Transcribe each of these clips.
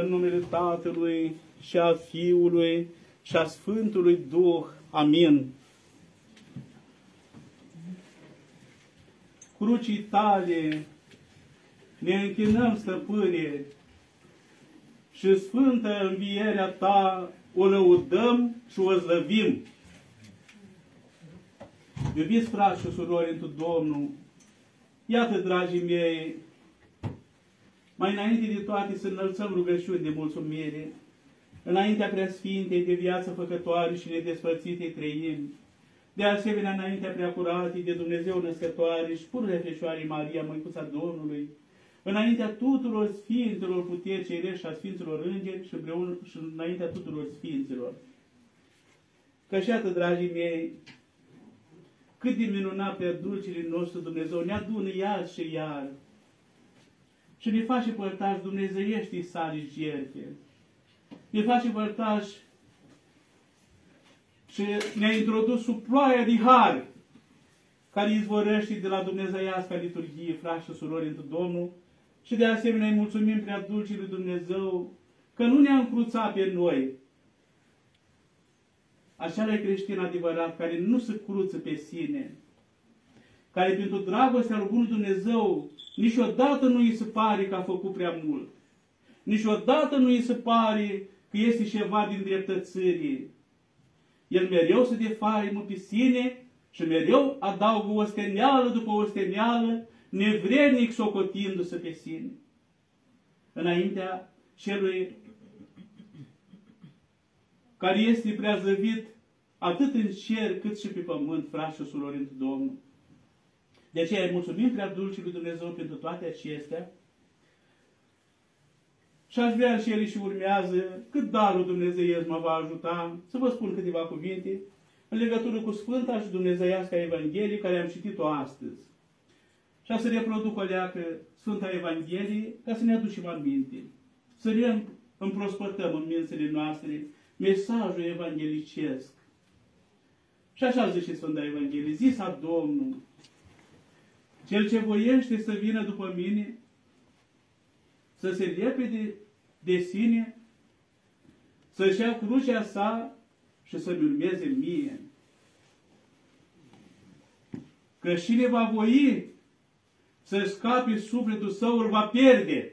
în numele Tatălui și a Fiului și a Sfântului Duh. Amin. Crucii tale ne închinăm, stăpâne, și sfântă învierea ta o lăudăm și o zlăvim. Iubiți frați și surori întru Domnul, iată, dragii mei, mai înainte de toate să înălțăm rugăciuni de mulțumire, înaintea preasfintei de viață făcătoare și nedespărțite trăim, de asemenea înaintea preacuratei de Dumnezeu născătoare și pur Fecioarei Maria, Măicuța Domnului, înaintea tuturor Sfinților puteri cerești și a Sfinților Îngeri și, împreună, și înaintea tuturor Sfinților. Că și atât, dragii mei, cât de minunat pe dulcile nostru Dumnezeu ne adună iar și iar și ne face părtași dumnezeieștii sale jertfe. Ne face părtași și ne-a introdus sub ploaia de har care izvorăște de la dumnezeiasca liturghie, frați și surori, într Domnul, și de asemenea îi mulțumim prea dulcii lui Dumnezeu că nu ne-a încruțat pe noi. Așa e creștin adevărat, care nu se cruță pe sine, care pentru dragostea lui Bunul Dumnezeu niciodată nu îi se pare că a făcut prea mult. Niciodată nu îi se pare că este ceva din dreptățire. El mereu se defaimă pe sine și mereu adaugă o steneală după o steneală nevrednic socotindu-se pe sine, înaintea celui care este preazăvit atât în cer cât și pe pământ, frați și surori într Domnul. De aceea îi mulțumim prea dulce lui Dumnezeu pentru toate acestea și aș vrea și el și urmează cât darul Dumnezeu mă va ajuta să vă spun câteva cuvinte în legătură cu Sfânta și Dumnezeiasca Evanghelie care am citit-o astăzi și a să reproduc o leacă Sfânta Evanghelie ca să ne aducem aminte. Să ne împrospătăm în mințele noastre mesajul evanghelicesc. Și așa zice Sfânta Evanghelie, zisa Domnul, cel ce voiește să vină după mine, să se lepede de, de sine, să-și ia crucea sa și să-mi urmeze mie. Că cine va voi să scape sufletul său, îl va pierde.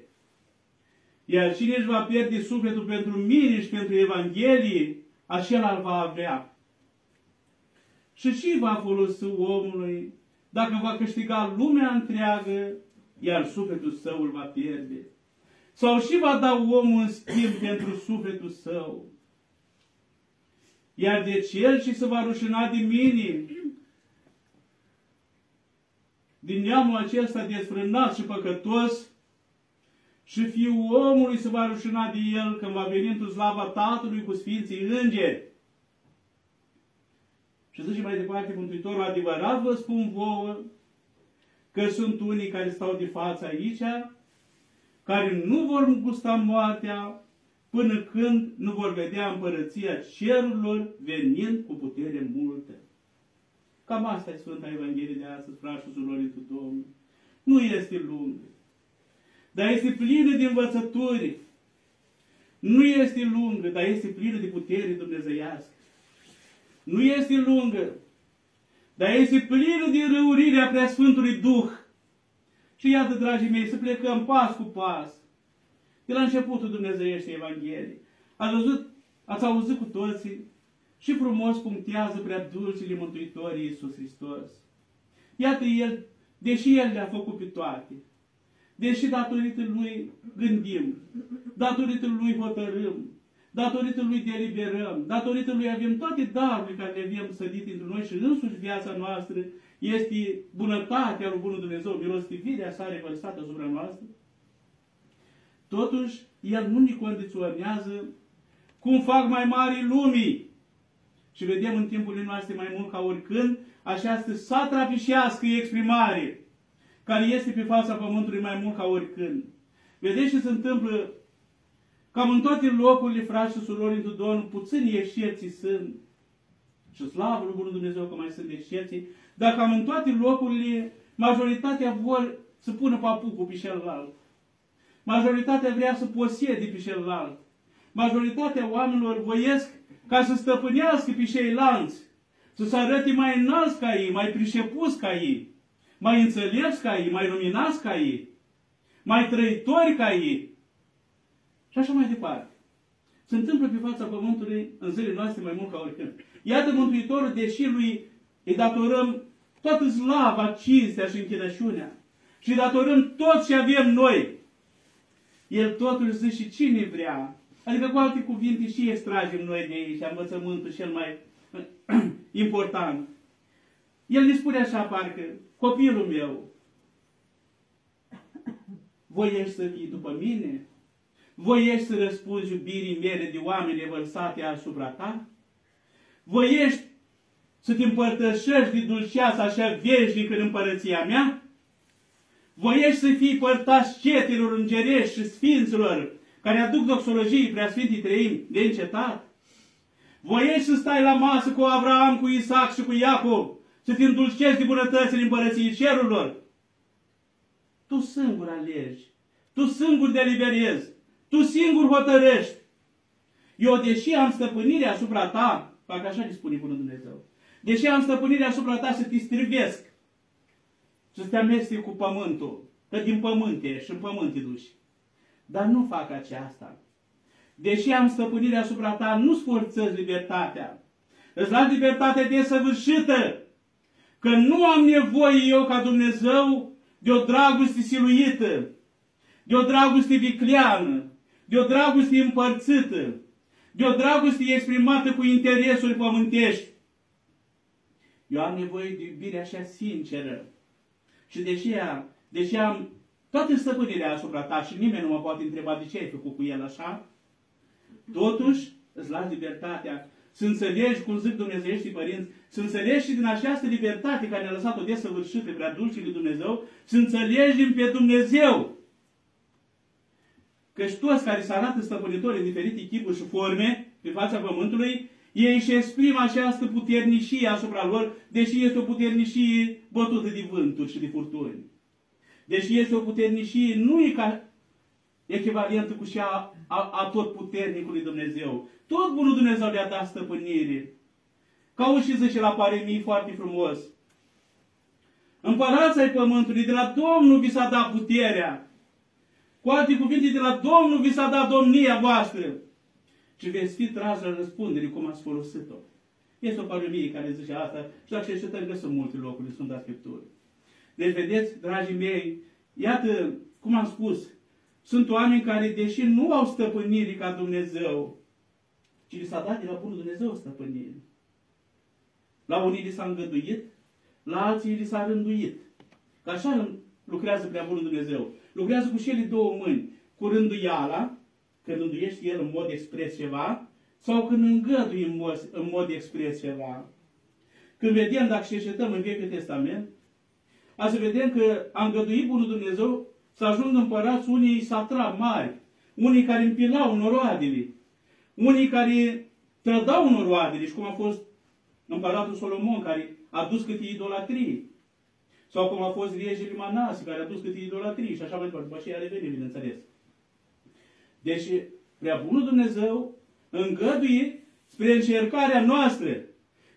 Iar cine își va pierde sufletul pentru mine și pentru Evanghelie, acela îl va avea. Și ce va folosi omului dacă va câștiga lumea întreagă, iar sufletul său îl va pierde? Sau și va da omul în schimb pentru sufletul său? Iar de cel ce se va rușina de mine, din neamul acesta desfrânat și păcătos, și fiul omului se va rușina de el când va veni într slava Tatălui cu Sfinții Îngeri. Și zice mai departe Mântuitorul, adevărat vă spun vouă că sunt unii care stau de față aici, care nu vor gusta moartea până când nu vor vedea împărăția cerurilor venind cu putere multă. Cam asta e Sfânta Evanghelie de astăzi, frați și surori Domnului. Nu este lungă, dar este plină de învățături. Nu este lungă, dar este plină de putere dumnezeiască. Nu este lungă, dar este plină de răurirea Preasfântului Duh. Și iată, dragii mei, să plecăm pas cu pas. De la începutul Dumnezeiește Evanghelie. Ați văzut, ați auzit cu toții și frumos punctează prea dulcile Mântuitorii Iisus Hristos. Iată El, deși El le-a făcut pe toate, deși datorită Lui gândim, datorită Lui hotărâm, datorită Lui deliberăm, datorită Lui avem toate darurile care le avem sădit între noi și însuși viața noastră este bunătatea lui Bunul Dumnezeu, milostivirea sa revărsată asupra noastră, totuși El nu ne condiționează cum fac mai mari lumii, și vedem în timpurile noastre mai mult ca oricând această satrafișească exprimare care este pe fața pământului mai mult ca oricând. Vedeți ce se întâmplă? Cam în toate locurile, frați și surori, într Domnul, puțini excepții sunt. Și slavă lui Bunul Dumnezeu că mai sunt excepții. Dar cam în toate locurile, majoritatea vor să pună papucul pe celălalt. Majoritatea vrea să posede pe celălalt. Majoritatea oamenilor voiesc ca să stăpânească pe ceilalți, să se arate mai înalți ca ei, mai pricepuți ca ei, mai înțelepți ca ei, mai luminați ca ei, mai trăitori ca ei. Și așa mai departe. Se întâmplă pe fața Pământului în zilele noastre mai mult ca oricând. Iată Mântuitorul, deși lui îi datorăm toată slava, cinstea și închinăciunea și datorăm tot ce avem noi, el totuși zice cine vrea. Adică cu alte cuvinte și extragem noi de aici învățământul cel mai important. El ne spune așa, parcă, copilul meu, voiești să vii după mine? Voiești să răspunzi iubirii mele de oameni vărsate asupra ta? Voiești să te împărtășești de dulceața așa veșnică în împărăția mea? Voiești să fii părtași cetelor îngerești și sfinților care aduc doxologiei preasfintii treimi de încetat? Voiești să stai la masă cu Avram, cu Isaac și cu Iacob, să te îndulcești de bunătățile împărăției cerurilor? Tu singur alegi, tu singur deliberezi, tu singur hotărăști. Eu, deși am stăpânire asupra ta, fac așa ne spune Bunul Dumnezeu, deși am stăpânire asupra ta să te strivesc, să te amestec cu pământul, că din pământ ești și în pământ te duci. Dar nu fac aceasta. Deși am stăpânire asupra ta, nu sforțăți libertatea. Îți las libertatea desăvârșită. Că nu am nevoie eu ca Dumnezeu de o dragoste siluită, de o dragoste vicleană, de o dragoste împărțită, de o dragoste exprimată cu interesuri pământești. Eu am nevoie de iubire așa sinceră. Și deși, deși am toată stăpânirea asupra ta și nimeni nu mă poate întreba de ce ai făcut cu el așa, totuși îți las libertatea să înțelegi, cum zic Dumnezeiești părinți, să înțelegi și din această libertate care ne-a lăsat-o desăvârșită prea dulce de Dumnezeu, să înțelegem pe Dumnezeu. Căci toți care se arată stăpânitori în diferite chipuri și forme pe fața Pământului, ei își exprimă această puternicie asupra lor, deși este o puternicie bătută de vânturi și de furtuni. Deși este o puternicie, nu e ca echivalentă cu cea a, a tot puternicului Dumnezeu. Tot bunul Dumnezeu le-a dat stăpânire. Ca și zice la paremii foarte frumos. Împărați ai pământului, de la Domnul vi s-a dat puterea. Cu alte cuvinte, de la Domnul vi s-a dat domnia voastră. Și veți fi trași la răspundere cum ați folosit-o. Este o paremie care zice asta și la cercetări găsim multe locuri în Sfânta Scriptură. Deci, vedeți, dragii mei, iată, cum am spus, sunt oameni care, deși nu au stăpânire ca Dumnezeu, ci li s-a dat de la Bunul Dumnezeu stăpânire. La unii li s-a îngăduit, la alții li s-a rânduit. Că așa lucrează prea Bunul Dumnezeu. Lucrează cu cele două mâini. Cu rânduiala, când rânduiește El în mod expres ceva, sau când îngăduie în mod, în mod expres ceva. Când vedem, dacă cercetăm în Vechiul Testament, a să vedem că a îngăduit Bunul Dumnezeu să ajungă împărați unii satra mari, unii care împilau noroadele, unii care trădau noroadele, și cum a fost împăratul Solomon, care a dus câte idolatrie. Sau cum a fost regele Manase, care a dus câte idolatrie și așa mai departe. După aceea revenim, bineînțeles. Deci, prea bunul Dumnezeu îngăduie spre încercarea noastră,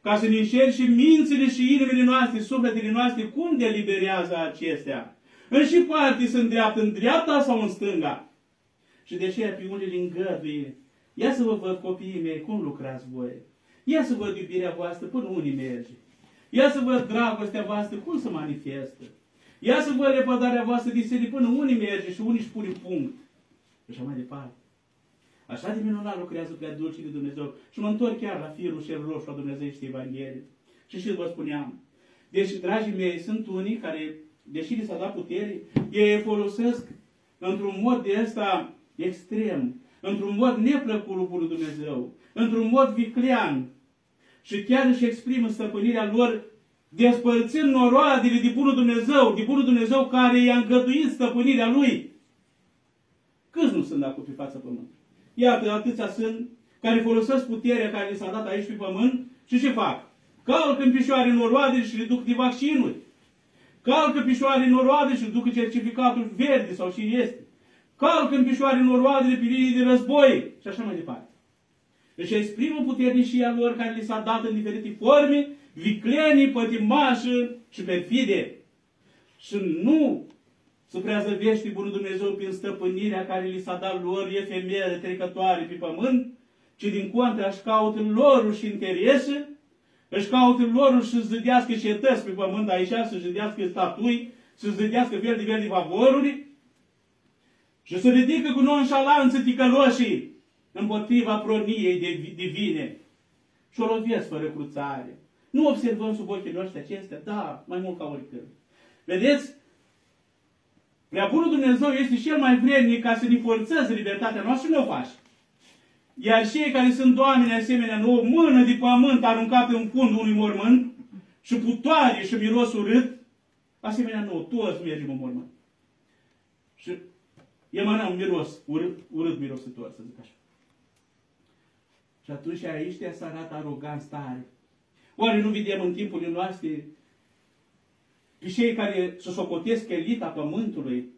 ca să ne încerci și mințile și inimile noastre, sufletele noastre, cum deliberează acestea. În și parte sunt dreaptă, în dreapta sau în stânga. Și de aceea pe unele îngăduie. Ia să vă văd copiii mei cum lucrați voi. Ia să văd iubirea voastră până unii merge. Ia să văd dragostea voastră cum se manifestă. Ia să văd repădarea voastră de sine până unii merge și unii își pune punct. Și așa mai departe. Așa de minunat lucrează prea dulce de Dumnezeu. Și mă întorc chiar la firul cel roșu a Dumnezeu și Evanghelie. Și și vă spuneam. Deci, dragii mei, sunt unii care, deși li s-a dat putere, ei folosesc într-un mod de ăsta extrem, într-un mod neplăcut lui Dumnezeu, într-un mod viclean. Și chiar își exprimă stăpânirea lor despărțind noroadele de Bunul Dumnezeu, de Bunul Dumnezeu care i-a îngăduit stăpânirea Lui. Câți nu sunt acum pe fața pământului? Iată, atâția sunt care folosesc puterea care li s-a dat aici pe pământ și ce fac? Calcă în picioare noroade și le duc de vaccinuri. Calcă picioare noroade și le duc certificatul verde sau și este. calcă în picioare noroadele pe linii de război și așa mai departe. Își exprimă puternicia lor care li s-a dat în diferite forme, viclenii, pătimașă și perfide. Și nu supreazăvește Bunul Dumnezeu prin stăpânirea care li s-a dat lor efemere trecătoare pe pământ, ci din contra își caută lor și interese, își caută lor și zădească cetăți pe pământ aici, să zădească statui, să zădească fel de fel de favoruri, și să ridică cu nonșalanță ticăloșii împotriva proniei divine și o lovesc fără cruțare. Nu observăm sub ochii noștri acestea? Da, mai mult ca oricând. Vedeți? Prea bunul Dumnezeu este cel mai vrednic ca să ne forțeze libertatea noastră și nu o face. Iar cei care sunt oameni asemenea, nu o mână de pământ aruncată în fundul unui mormânt și putoare și miros urât, asemenea nu, toți mergem în mormânt. Și emanăm miros, urât, urât mirosător, să zic așa. Și atunci aici te să arată aroganță tare. Oare nu vedem în timpurile noastre pe cei care se socotesc elita pământului,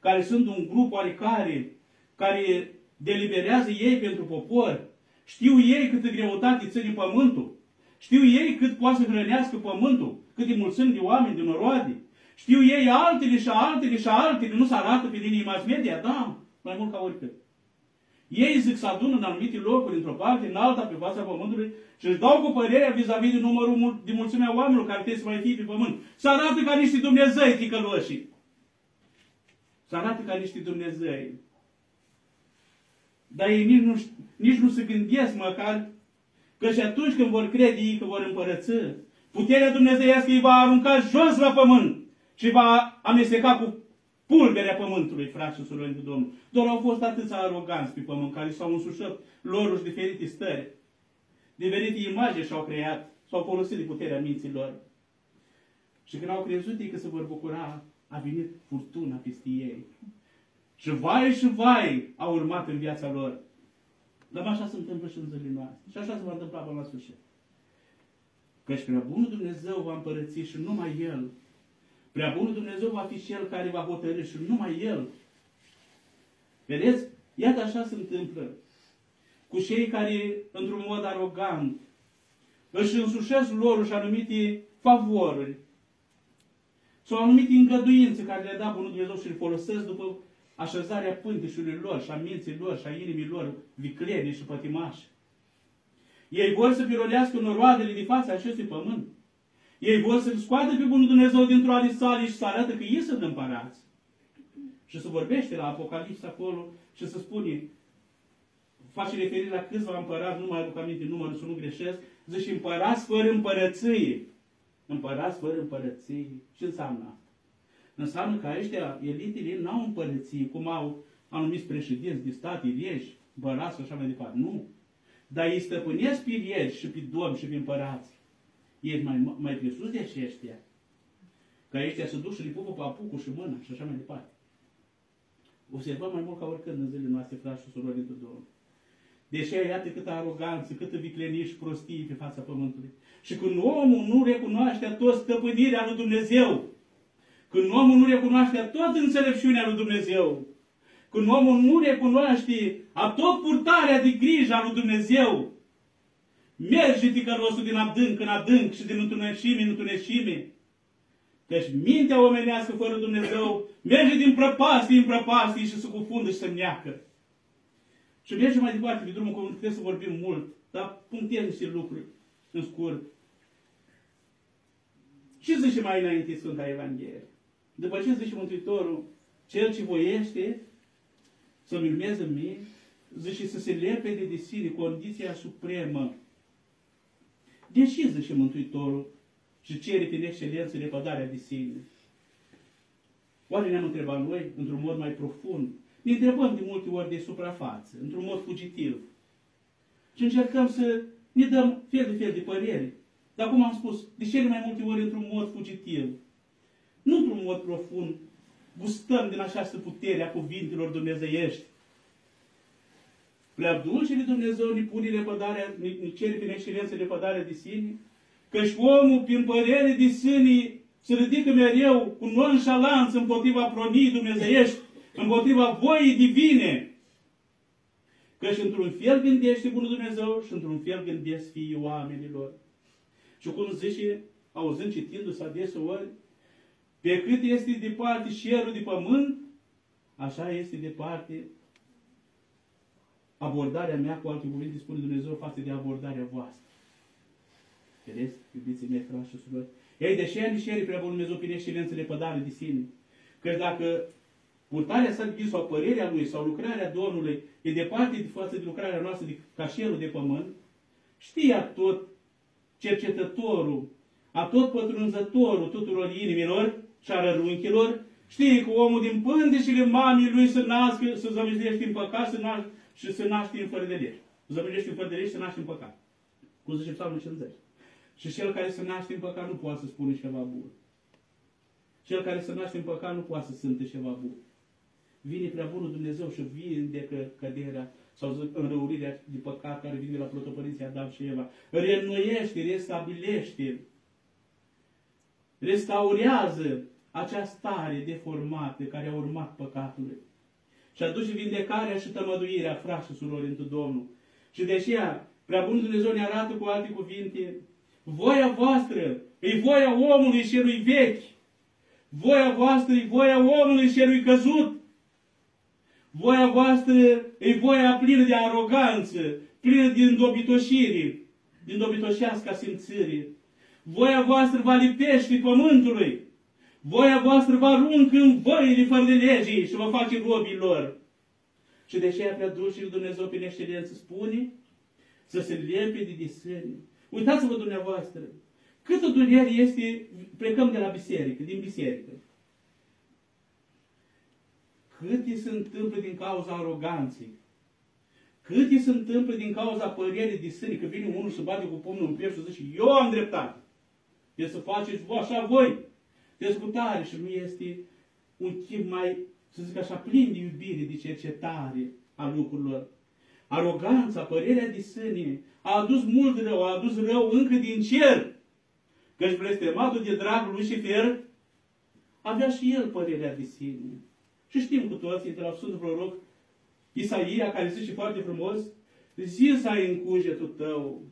care sunt un grup oarecare, care deliberează ei pentru popor, știu ei câtă greutate ține pământul, știu ei cât poate să hrănească pământul, câte mulțimi de oameni, de noroade, știu ei altele și altele și altele, nu se arată pe linii mass media, da, mai mult ca oricât. Ei zic să adună în anumite locuri, într-o parte, în alta, pe fața pământului și își dau cu părerea vis-a-vis de numărul de mulțimea oamenilor care trebuie să mai fie pe pământ. Să arată ca niște Dumnezei ticăloșii. Să arată ca niște Dumnezei. Dar ei nici nu, nici nu se gândesc măcar că și atunci când vor crede ei că vor împărăți, puterea dumnezeiască îi va arunca jos la pământ și va amesteca cu pulberea pământului, frați și surori de Domnul. Doar au fost atâția aroganți pe pământ care s-au însușat lor și diferite stări. Diferite imagini și-au creat, s-au folosit de puterea minților. Și când au crezut ei că se vor bucura, a venit furtuna peste ei. Și vai și vai au urmat în viața lor. Dar așa se întâmplă și în zilele noastre. Și așa se va întâmpla până la sfârșit. Căci prea bunul Dumnezeu va împărăți și numai El Prea bunul Dumnezeu va fi Cel care va hotărâ și numai El. Vedeți? Iată așa se întâmplă cu cei care, într-un mod arogant, își însușesc lor și anumite favoruri sau anumite îngăduințe care le-a dat Bunul Dumnezeu și le folosesc după așezarea pântișului lor și a minții lor și a inimii lor vicleni și pătimași. Ei vor să pirolească noroadele din fața acestui pământ. Ei vor să-L scoată pe Bunul Dumnezeu dintr-o ale sale și să arată că ei sunt împărați. Și să vorbește la Apocalipsa acolo și să spune, face referire la câțiva împărați, nu mai aduc aminte numărul, să nu greșesc, zice împărați fără împărăție. Împărați fără împărăție. Ce înseamnă asta? Înseamnă că ăștia, elitele, n-au împărăție, cum au anumiți președinți de stat, ieși, împărați și așa mai departe. Nu. Dar ei stăpânesc pe ieși și pe domni și pe împărați ești mai, mai presus de aceștia. Ca ăștia să duc și pupă pe apucul și mâna și așa mai departe. Observăm mai mult ca oricând în zilele noastre, frați și surori de Domnul. Deși iată câtă aroganță, câtă viclenie și prostie pe fața pământului. Și când omul nu recunoaște tot stăpânirea lui Dumnezeu, când omul nu recunoaște tot înțelepciunea lui Dumnezeu, când omul nu recunoaște a tot purtarea de grijă a lui Dumnezeu, Merge ticălosul din adânc în adânc și din întunecime în întunecime. Căci mintea omenească fără Dumnezeu merge din prăpastie în prăpastie și se cufundă și se neacă. Și mergem mai departe pe drumul că trebuie să vorbim mult, dar punctez niște lucruri în scurt. Ce zice mai înainte Sfânta Evanghelie? După ce zice Mântuitorul, cel ce voiește să-mi urmeze mie, zice să se lepede de sine, condiția supremă Deși, zice Mântuitorul, și cere prin excelență lepădarea de sine. Oare ne-am întrebat noi, într-un mod mai profund? Ne întrebăm de multe ori de suprafață, într-un mod fugitiv. Și încercăm să ne dăm fel de fel de păreri. Dar cum am spus, de cele mai multe ori într-un mod fugitiv. Nu într-un mod profund. Gustăm din această putere a cuvintelor dumnezeiești Prea dulce de Dumnezeu ne pune lepădarea, ne cere prin excelență lepădarea de sine, căci omul, prin părere de sine, se ridică mereu cu nonșalanță împotriva pronii dumnezeiești, împotriva voii divine. Că și într-un fel gândește Bunul Dumnezeu și într-un fel gândesc fiii oamenilor. Și cum zice, auzând, citindu-se adeseori, pe cât este departe cerul de pământ, așa este departe abordarea mea, cu alte cuvinte, spune Dumnezeu, față de abordarea voastră. Vedeți, iubiții mei, frați și surori? Ei, deși ani și prea bun Dumnezeu prin excelență lepădare de sine. Că dacă purtarea sa de sau părerea lui sau lucrarea Domnului e departe de față de lucrarea noastră de cașelul de pământ, știa tot cercetătorul, a tot pătrunzătorul tuturor inimilor și a rărunchilor, știe că omul din pândecile mamii lui să nască, să zămizește în păcat să naște, și să naște în fără de lege. Zămizește în fără de lege și să naște în păcat. Cum zice Psalmul 50. Și cel care se naște în păcat nu poate să spună ceva bun. Cel care se naște în păcat nu poate să simte ceva bun. Vine prea bunul Dumnezeu și vindecă căderea sau zic, înrăurirea de păcat care vine la protopărinții Adam și Eva. Reînnoiește, restabilește, restaurează acea stare deformată care a urmat păcatului. Și aduce vindecarea și tămăduirea, frați și surori, într Domnul. Și de aceea, prea bunul Dumnezeu ne arată cu alte cuvinte, voia voastră e voia omului celui vechi. Voia voastră e voia omului celui căzut. Voia voastră e voia plină de aroganță, plină de îndobitoșire, din dobitoșească simțire. Voia voastră va lipește pământului. Voia voastră va aruncă în văile fără de legii și vă face robii lor. Și de aceea prea dulcii Dumnezeu prin excelență spune să se lepe de disâni. Uitați-vă dumneavoastră, câtă durere este, plecăm de la biserică, din biserică. Cât se întâmplă din cauza aroganței. Cât se întâmplă din cauza părerii de sâni, că vine unul să bate cu pumnul în piept și zice, eu am dreptate. E să faceți așa voi. Dezgutare și nu este un chip mai, să zic așa, plin de iubire, de cercetare a lucrurilor. Aroganța, părerea de sâne, a adus mult rău, a adus rău încă din cer. Căci blestematul de dragul Lucifer avea și el părerea de sine. Și știm cu toții de la Sfântul Proroc Isaia, care zice foarte frumos, zi să ai în cugetul tău.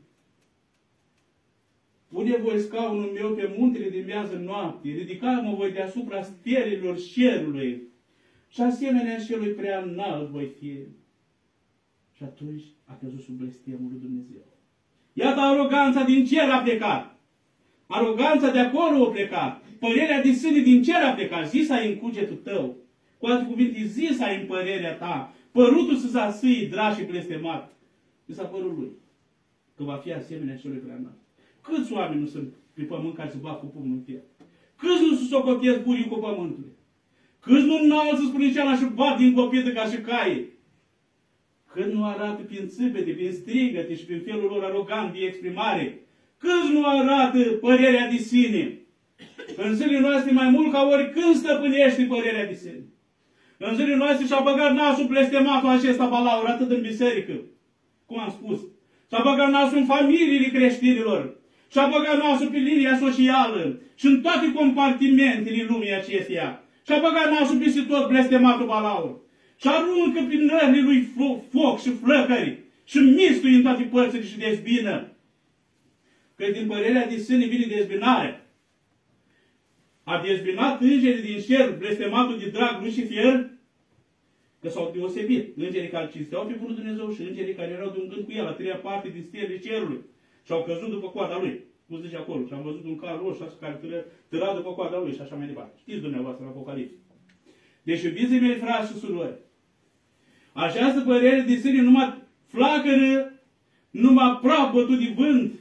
Pune voi scaunul meu pe muntele de miază noapte, ridica-mă voi deasupra stelelor cerului și asemenea celui prea înalt voi fi. Și atunci a căzut sub blestemul lui Dumnezeu. Iată aroganța din cer a plecat. Aroganța de acolo a plecat. Părerea de sine din cer a plecat. Zi să ai în cugetul tău. Cu alte cuvinte, zi să ai în părerea ta. Părutul să s-a sâi, drag și blestemat. I s-a părut lui. Că va fi asemenea celui prea înalt. Câți oameni nu sunt pe pământ care se bat cu pumnul în piept? Câți nu se socotesc burii cu pământul? Câți nu înalță spune ceala și bat din copită ca și caie? Când nu arată prin țâpete, prin strigăte și prin felul lor arogant de exprimare? Câți nu arată părerea de sine? În zilele noastre mai mult ca oricând stăpânește părerea de sine. În zilele noastre și-a băgat nasul blestematul acesta balaur, atât în biserică, cum am spus. Și-a băgat nasul în familiile creștinilor. Și-a băgat nasul pe linia socială și în toate compartimentele lumii acesteia. Și-a băgat nasul peste tot blestematul balaur. Și aruncă prin nările lui foc și flăcări și mistui în toate părțile și dezbină. Că din părerea de sine vine dezbinarea. A dezbinat îngerii din cer, blestematul de drag Lucifer, că s-au deosebit. Îngerii care cinsteau pe Bunul Dumnezeu și îngerii care erau de un gând cu el, a treia parte din stelele cerului. Și au căzut după coada lui. Cum zice acolo. Și am văzut un car roșu care tăra după coada lui și așa mai departe. Știți dumneavoastră în Apocalipsa. Deci, iubiții mei, frați și surori, această părere de sine numai flacără, numai praf bătut de vânt,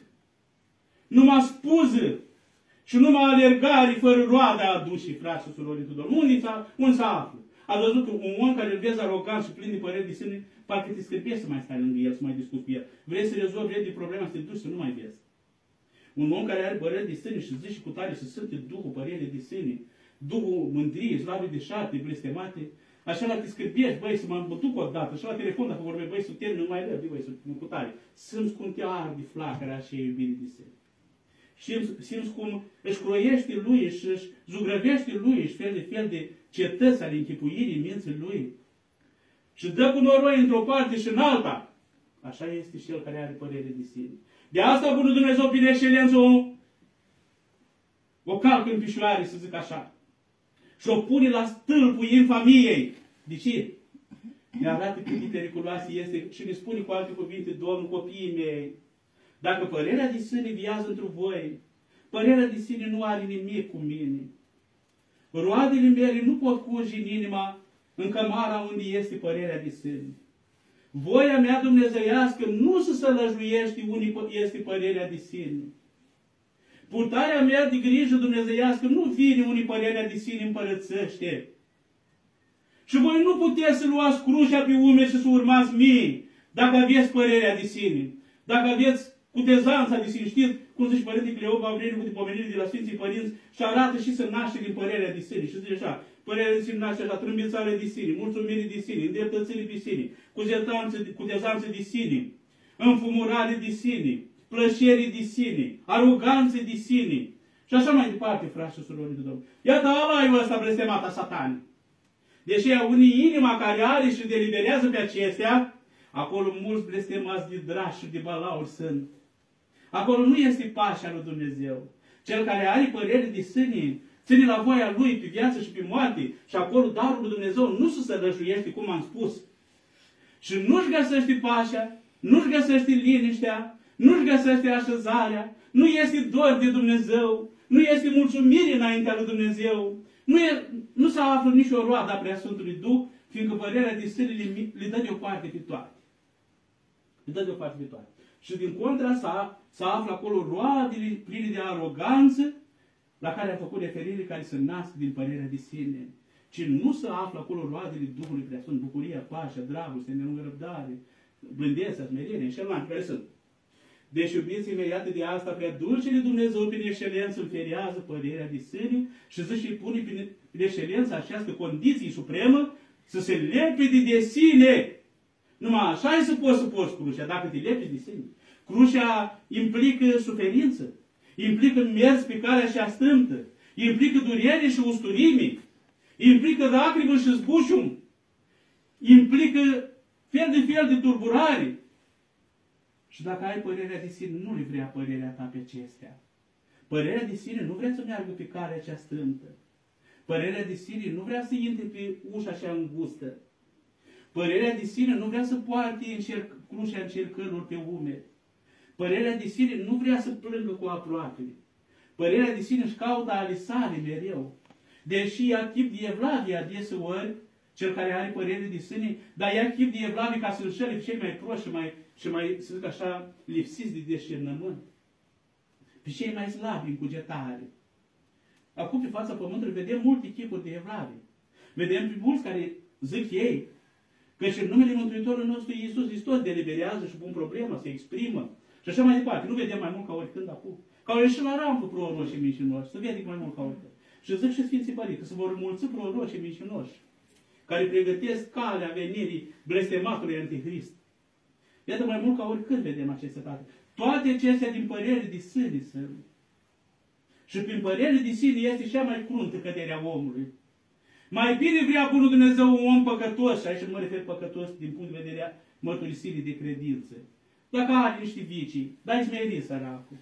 numai spuză și numai alergare fără roada aduși, frați și surori, unde s-a, unde s-a află? A văzut un om care îl vezi arogant și plin de păreri de sine, parcă te scârpie să mai stai lângă el, să mai discuți cu el. Vrei să rezolvi de problema, să te duci să nu mai vezi. Un om care are păreri de sine și zice cu tare să simte Duhul părere de sine, Duhul mândrie, slavă de șarte, blestemate, așa la te scârbiești, băi, să mă duc o dată, și la telefon dacă vorbești, băi, să termin, nu mai rău, băi, să cu tare. Sunt cum te arde flacăra și iubire de sine. Simți, simți cum își croiește lui și își zugrăvește lui și fel de fel de cetăți ale închipuirii minții lui. Și dă cu noroi într-o parte și în alta. Așa este și el care are părere de sine. De asta Bunul Dumnezeu prin excelență o, o calcă în picioare, să zic așa. Și o pune la stâlpul infamiei. De ce? Ne arată cât de periculoasă este și ne spune cu alte cuvinte, Domnul, copiii mei, dacă părerea de sine viază într voi, părerea de sine nu are nimic cu mine. Roadele mele nu pot curge în inima în cămara unde este părerea de sine. Voia mea dumnezeiască nu să sălăjuiește unii este părerea de sine. Purtarea mea de grijă dumnezeiască nu vine unii părerea de sine împărățește. Și voi nu puteți să luați crucea pe umeri și să urmați mie, dacă aveți părerea de sine. Dacă aveți cutezanța de sine, știți cum zice Părinte Cleopa, vrei cu pomenire de la Sfinții Părinți și arată și să naște din părerea de sine. Și zice așa, părerea de sine naște așa, trâmbițare de sine, mulțumire de sine, îndreptățire de sine, cutezanță de sine, înfumurare de sine, plăcere de sine, aroganță de sine. Și așa mai departe, frați și surori de Domnul. Iată alaiul ăsta blestemata satanii. Deși a unii inima care are și deliberează pe acestea, acolo mulți blestemați de drași și de balauri sunt. Acolo nu este pașa lui Dumnezeu. Cel care are părere de sine, ține la voia lui pe viață și pe moarte și acolo darul lui Dumnezeu nu se sărășuiește, cum am spus. Și nu-și găsește pașa, nu-și găsește liniștea, nu-și găsește așezarea, nu este dor de Dumnezeu, nu este mulțumire înaintea lui Dumnezeu, nu, e, nu se află nicio roadă a Preasfântului Duh, fiindcă părerea de stele le, le dă deoparte pe toate. Le dă deoparte pe toate. Și din contra sa, se află acolo roadele pline de aroganță, la care a făcut referire, care se nasc din părerea de sine. Ci nu se află acolo roadele Duhului Preasfânt, bucuria, pașa, dragoste, nelungă răbdare, blândețea, smerenie, înșelmani, care sunt. Deci, iubiți, imediat de asta, prea dulcele Dumnezeu prin excelență înferiază părerea de sine și zice și pune prin excelență această condiție supremă să se lepede de sine. Numai așa e să poți să poți crucea, dacă te lepezi de sine. Crucea implică suferință, implică mers pe calea și strâmtă, implică durere și usturime, implică lacrimă și zbucium, implică fel de fel de turburare, și dacă ai părerea de sine, nu le vrea părerea ta pe acestea. Părerea de sine nu vrea să meargă pe calea cea strântă. Părerea de sine nu vrea să intre pe ușa așa îngustă. Părerea de sine nu vrea să poarte încerc, crucea încercărilor pe umeri. Părerea de sine nu vrea să plângă cu aproapele. Părerea de sine își caută alisare mereu. Deși ia tip de evlavie adeseori, cel care are părere de sine, dar ia chip de evlavie ca să înșele pe cei mai proști și mai și mai, să zic așa, lipsiți de deșernământ. Pe cei mai slabi în cugetare. Acum, pe fața pământului, vedem multe chipuri de evlavi. Vedem pe mulți care zic ei că și în numele Mântuitorului nostru Iisus Hristos deliberează și pun problema, se exprimă. Și așa mai departe. Nu vedem mai mult ca oricând acum. Că au ieșit la rampă proroșii mincinoși. Să vede mai mult ca oricând. Și zic și Sfinții Părinți că se vor mulți proroșii mincinoși care pregătesc calea venirii blestematului Antichrist. Iată mai mult ca oricând vedem aceste toate. Toate acestea din părere de sine sunt. Și prin părere de sine este cea mai cruntă căderea omului. Mai bine vrea Bunul Dumnezeu un om păcătos, și aici mă refer păcătos din punct de vedere a mărturisirii de credință. Dacă are niște vicii, dar smeri săracul.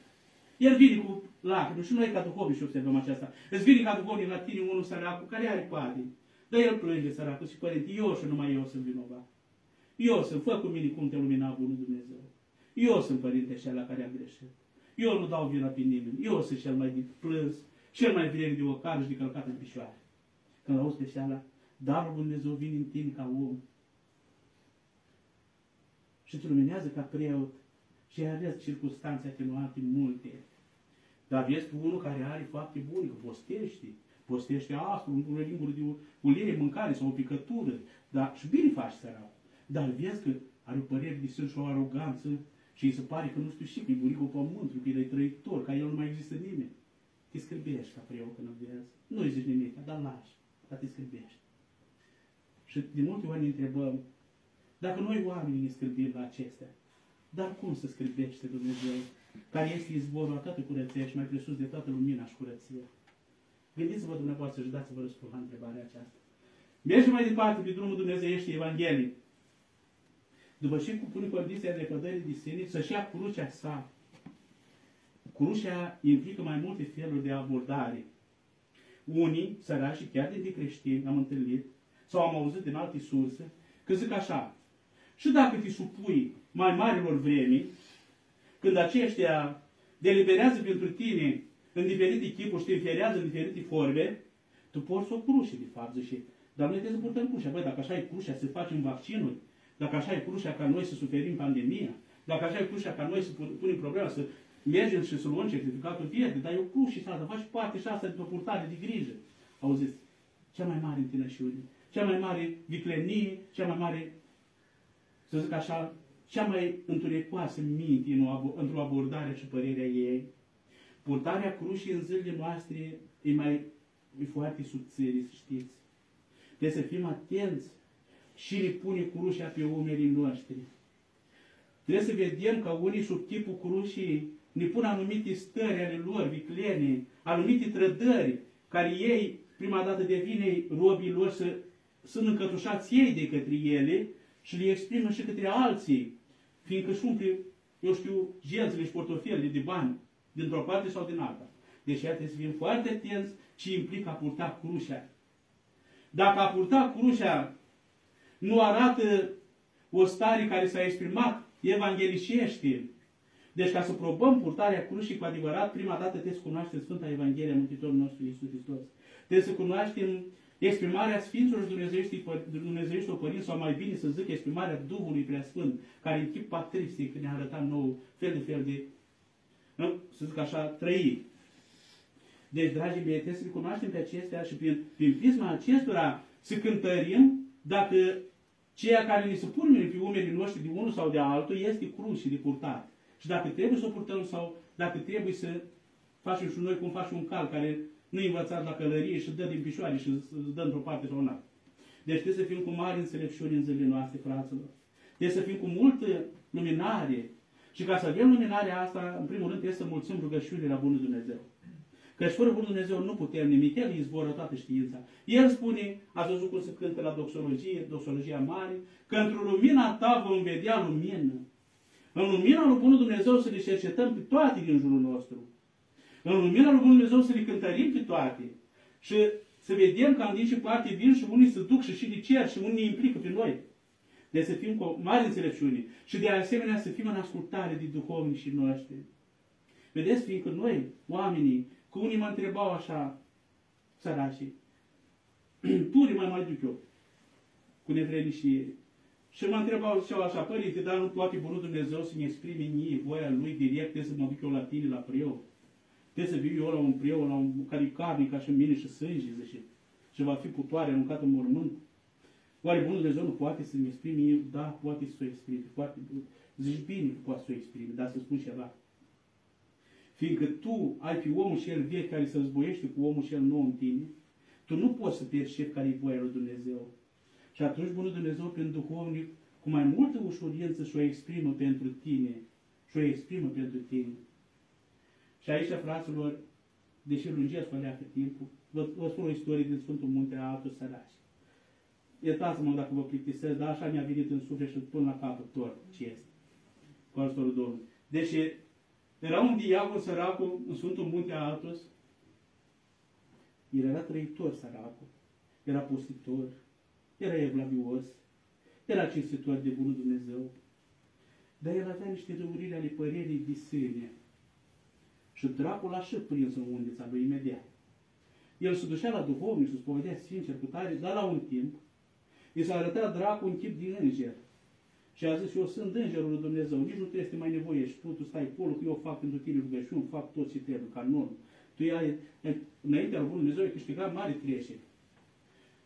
El vine cu lacrimi și noi ca duhovni și observăm aceasta. Îți vine ca duhovni la tine unul săracul care are poate. Dar el plânge săracul și părinte, eu și numai eu sunt vinovat. Eu sunt, fă cu mine cum te lumina Bunul Dumnezeu. Eu sunt părinte cel la care am greșit. Eu nu dau vina pe nimeni. Eu sunt cel mai de plâns, cel mai vrem de ocară și de călcat în picioare. Când auzi pe seala, darul Dumnezeu vine în tine ca om. Și te luminează ca preot și aveți circunstanțe atenuate multe. Dar vezi tu unul care are fapte bune, că postește, postește astfel, un lingură de ulire, mâncare sau o picătură, dar și bine faci săracul. Dar vezi că are o părere de sân și o aroganță și îi se pare că nu știu și că e buricul pământului, că el e trăitor, ca el nu mai există nimeni. Te scârbești ca preot când vezi. Nu îi zici nimic, dar lași, dar te scârbești. Și de multe ori ne întrebăm, dacă noi oamenii ne scârbim la acestea, Dar cum să scribește Dumnezeu, care este izvorul a toată curăția și mai presus de toată lumina și curăția? Gândiți-vă dumneavoastră și dați-vă răspuns la întrebarea aceasta. Mergem mai departe pe drumul Dumnezeiești Evangheliei. După ce cu pune condiția decădării de sine, să-și ia crucea sa. Crucea implică mai multe feluri de abordare. Unii, sărași, chiar dintre creștini, am întâlnit, sau am auzit din alte surse, că zic așa, și dacă te supui mai marilor vremi, când aceștia deliberează pentru tine în diferite chipuri și te înfierează în diferite forme, tu porți o cruce, de fapt, zice. Dar noi trebuie să purtăm crucea. Băi, dacă așa e crucea, să facem vaccinuri, dacă așa e crucea ca noi să suferim pandemia, dacă așa e crucea ca noi să punem problema, să mergem și să luăm certificatul verde, dar e o cruce și asta, faci parte și asta de o purtare de grijă. Auziți? Cea mai mare întinășiune, cea mai mare viclenie, cea mai mare, să zic așa, cea mai întunecoasă minte într-o abordare și părerea ei. Purtarea crucii în zilele noastre e mai e foarte subțire, să știți. Trebuie să fim atenți și ne pune crucea pe umerii noștri. Trebuie să vedem că unii sub tipul crucii ne pun anumite stări ale lor, viclene, anumite trădări, care ei prima dată devine robii lor să sunt încătușați ei de către ele și le exprimă și către alții, fiindcă își umple, eu știu, gențele și portofelele de bani dintr-o parte sau din alta. Deci, iată, să fim foarte atenți ce implică a purta crucea. Dacă a purta crucea nu arată o stare care s-a exprimat evanghelicește, deci ca să probăm purtarea crucii cu adevărat, prima dată trebuie să cunoaștem Sfânta Evanghelie a Mântuitorului nostru Iisus Hristos. Trebuie să cunoaștem exprimarea Sfinților Dumnezeiești Părinți, sau mai bine să zic exprimarea Duhului Preasfânt, care în chip patristic ne-a arătat nou fel de fel de, nu? să zic așa, trăi. Deci, dragii mei, trebuie să le cunoaștem pe acestea și prin, prin prisma acestora să cântărim dacă ceea care ne se pune pe umerii noștri de unul sau de altul este cruci și de purtat. Și dacă trebuie să o purtăm sau dacă trebuie să facem și noi cum facem un cal care nu e învățat la călărie și dă din pișoare și dă într-o parte sau în altă. Deci trebuie să fim cu mari înțelepciuni în zilele noastre, fraților. Trebuie să fim cu multă luminare. Și ca să avem luminarea asta, în primul rând trebuie să mulțim rugăciunile la Bunul Dumnezeu. Căci fără Bunul Dumnezeu nu putem nimic. El izvoră toată știința. El spune, ați văzut cum se cântă la doxologie, doxologia mare, că într-o lumina ta vom vedea lumină. În lumina lui Bunul Dumnezeu să le cercetăm pe toate din jurul nostru. În lumina lui Bunul Dumnezeu să le cântărim pe toate. Și să vedem că din ce parte vin și unii se duc și și de cer și unii implică pe noi. De să fim cu mare înțelepciune. Și de asemenea să fim în ascultare de și noștri. Vedeți, fiindcă noi, oamenii, Că unii mă întrebau așa, săracii, turi mai mai duc eu, cu nevrednicie. Și mă întrebau și eu așa, părinte, dar nu poate Bunul Dumnezeu să-mi exprime mie voia Lui direct, trebuie să mă duc eu la tine, la preot. Trebuie să viu eu la un preot, la un care carne ca și mine și sânge, zice, și va fi putoare aruncat în mormânt. Oare Bunul Dumnezeu nu poate să-mi exprime? Da, poate să o exprime. Poate, zici bine că poate să o exprime, dar să spun ceva. Fiindcă tu ai pe omul cel vechi care se războiește cu omul cel nou în tine, tu nu poți să percepi care e voia lui Dumnezeu. Și atunci Bunul Dumnezeu, prin duhovnic, cu mai multă ușurință și o exprimă pentru tine. Și o exprimă pentru tine. Și aici, fraților, deși lungesc cu aleacă timpul, vă, vă spun o istorie din Sfântul Munte a altor sărași. Iertați-mă dacă vă plictisesc, dar așa mi-a venit în suflet și pun la capăt tot ce este. Cu ajutorul Domnului. Deci era un diavol săracul în Sfântul Munte Atos. El era trăitor săracul. Era postitor. Era evlavios. Era cinstitor de bunul Dumnezeu. Dar el avea niște răuriri ale părerii de sine. Și dracul l-a și prins în undița lui imediat. El se ducea la duhovnic și spovedea sincer cu tare, dar la un timp i s-a arătat dracul în chip de înger. Și a zis, eu sunt îngerul lui Dumnezeu, nici nu trebuie să te mai nevoie și tu, tu stai acolo, că eu fac pentru tine rugăciuni, fac tot ce trebuie, ca norm. Tu ai, înaintea lui Bunul Dumnezeu ai câștigat mare trecere.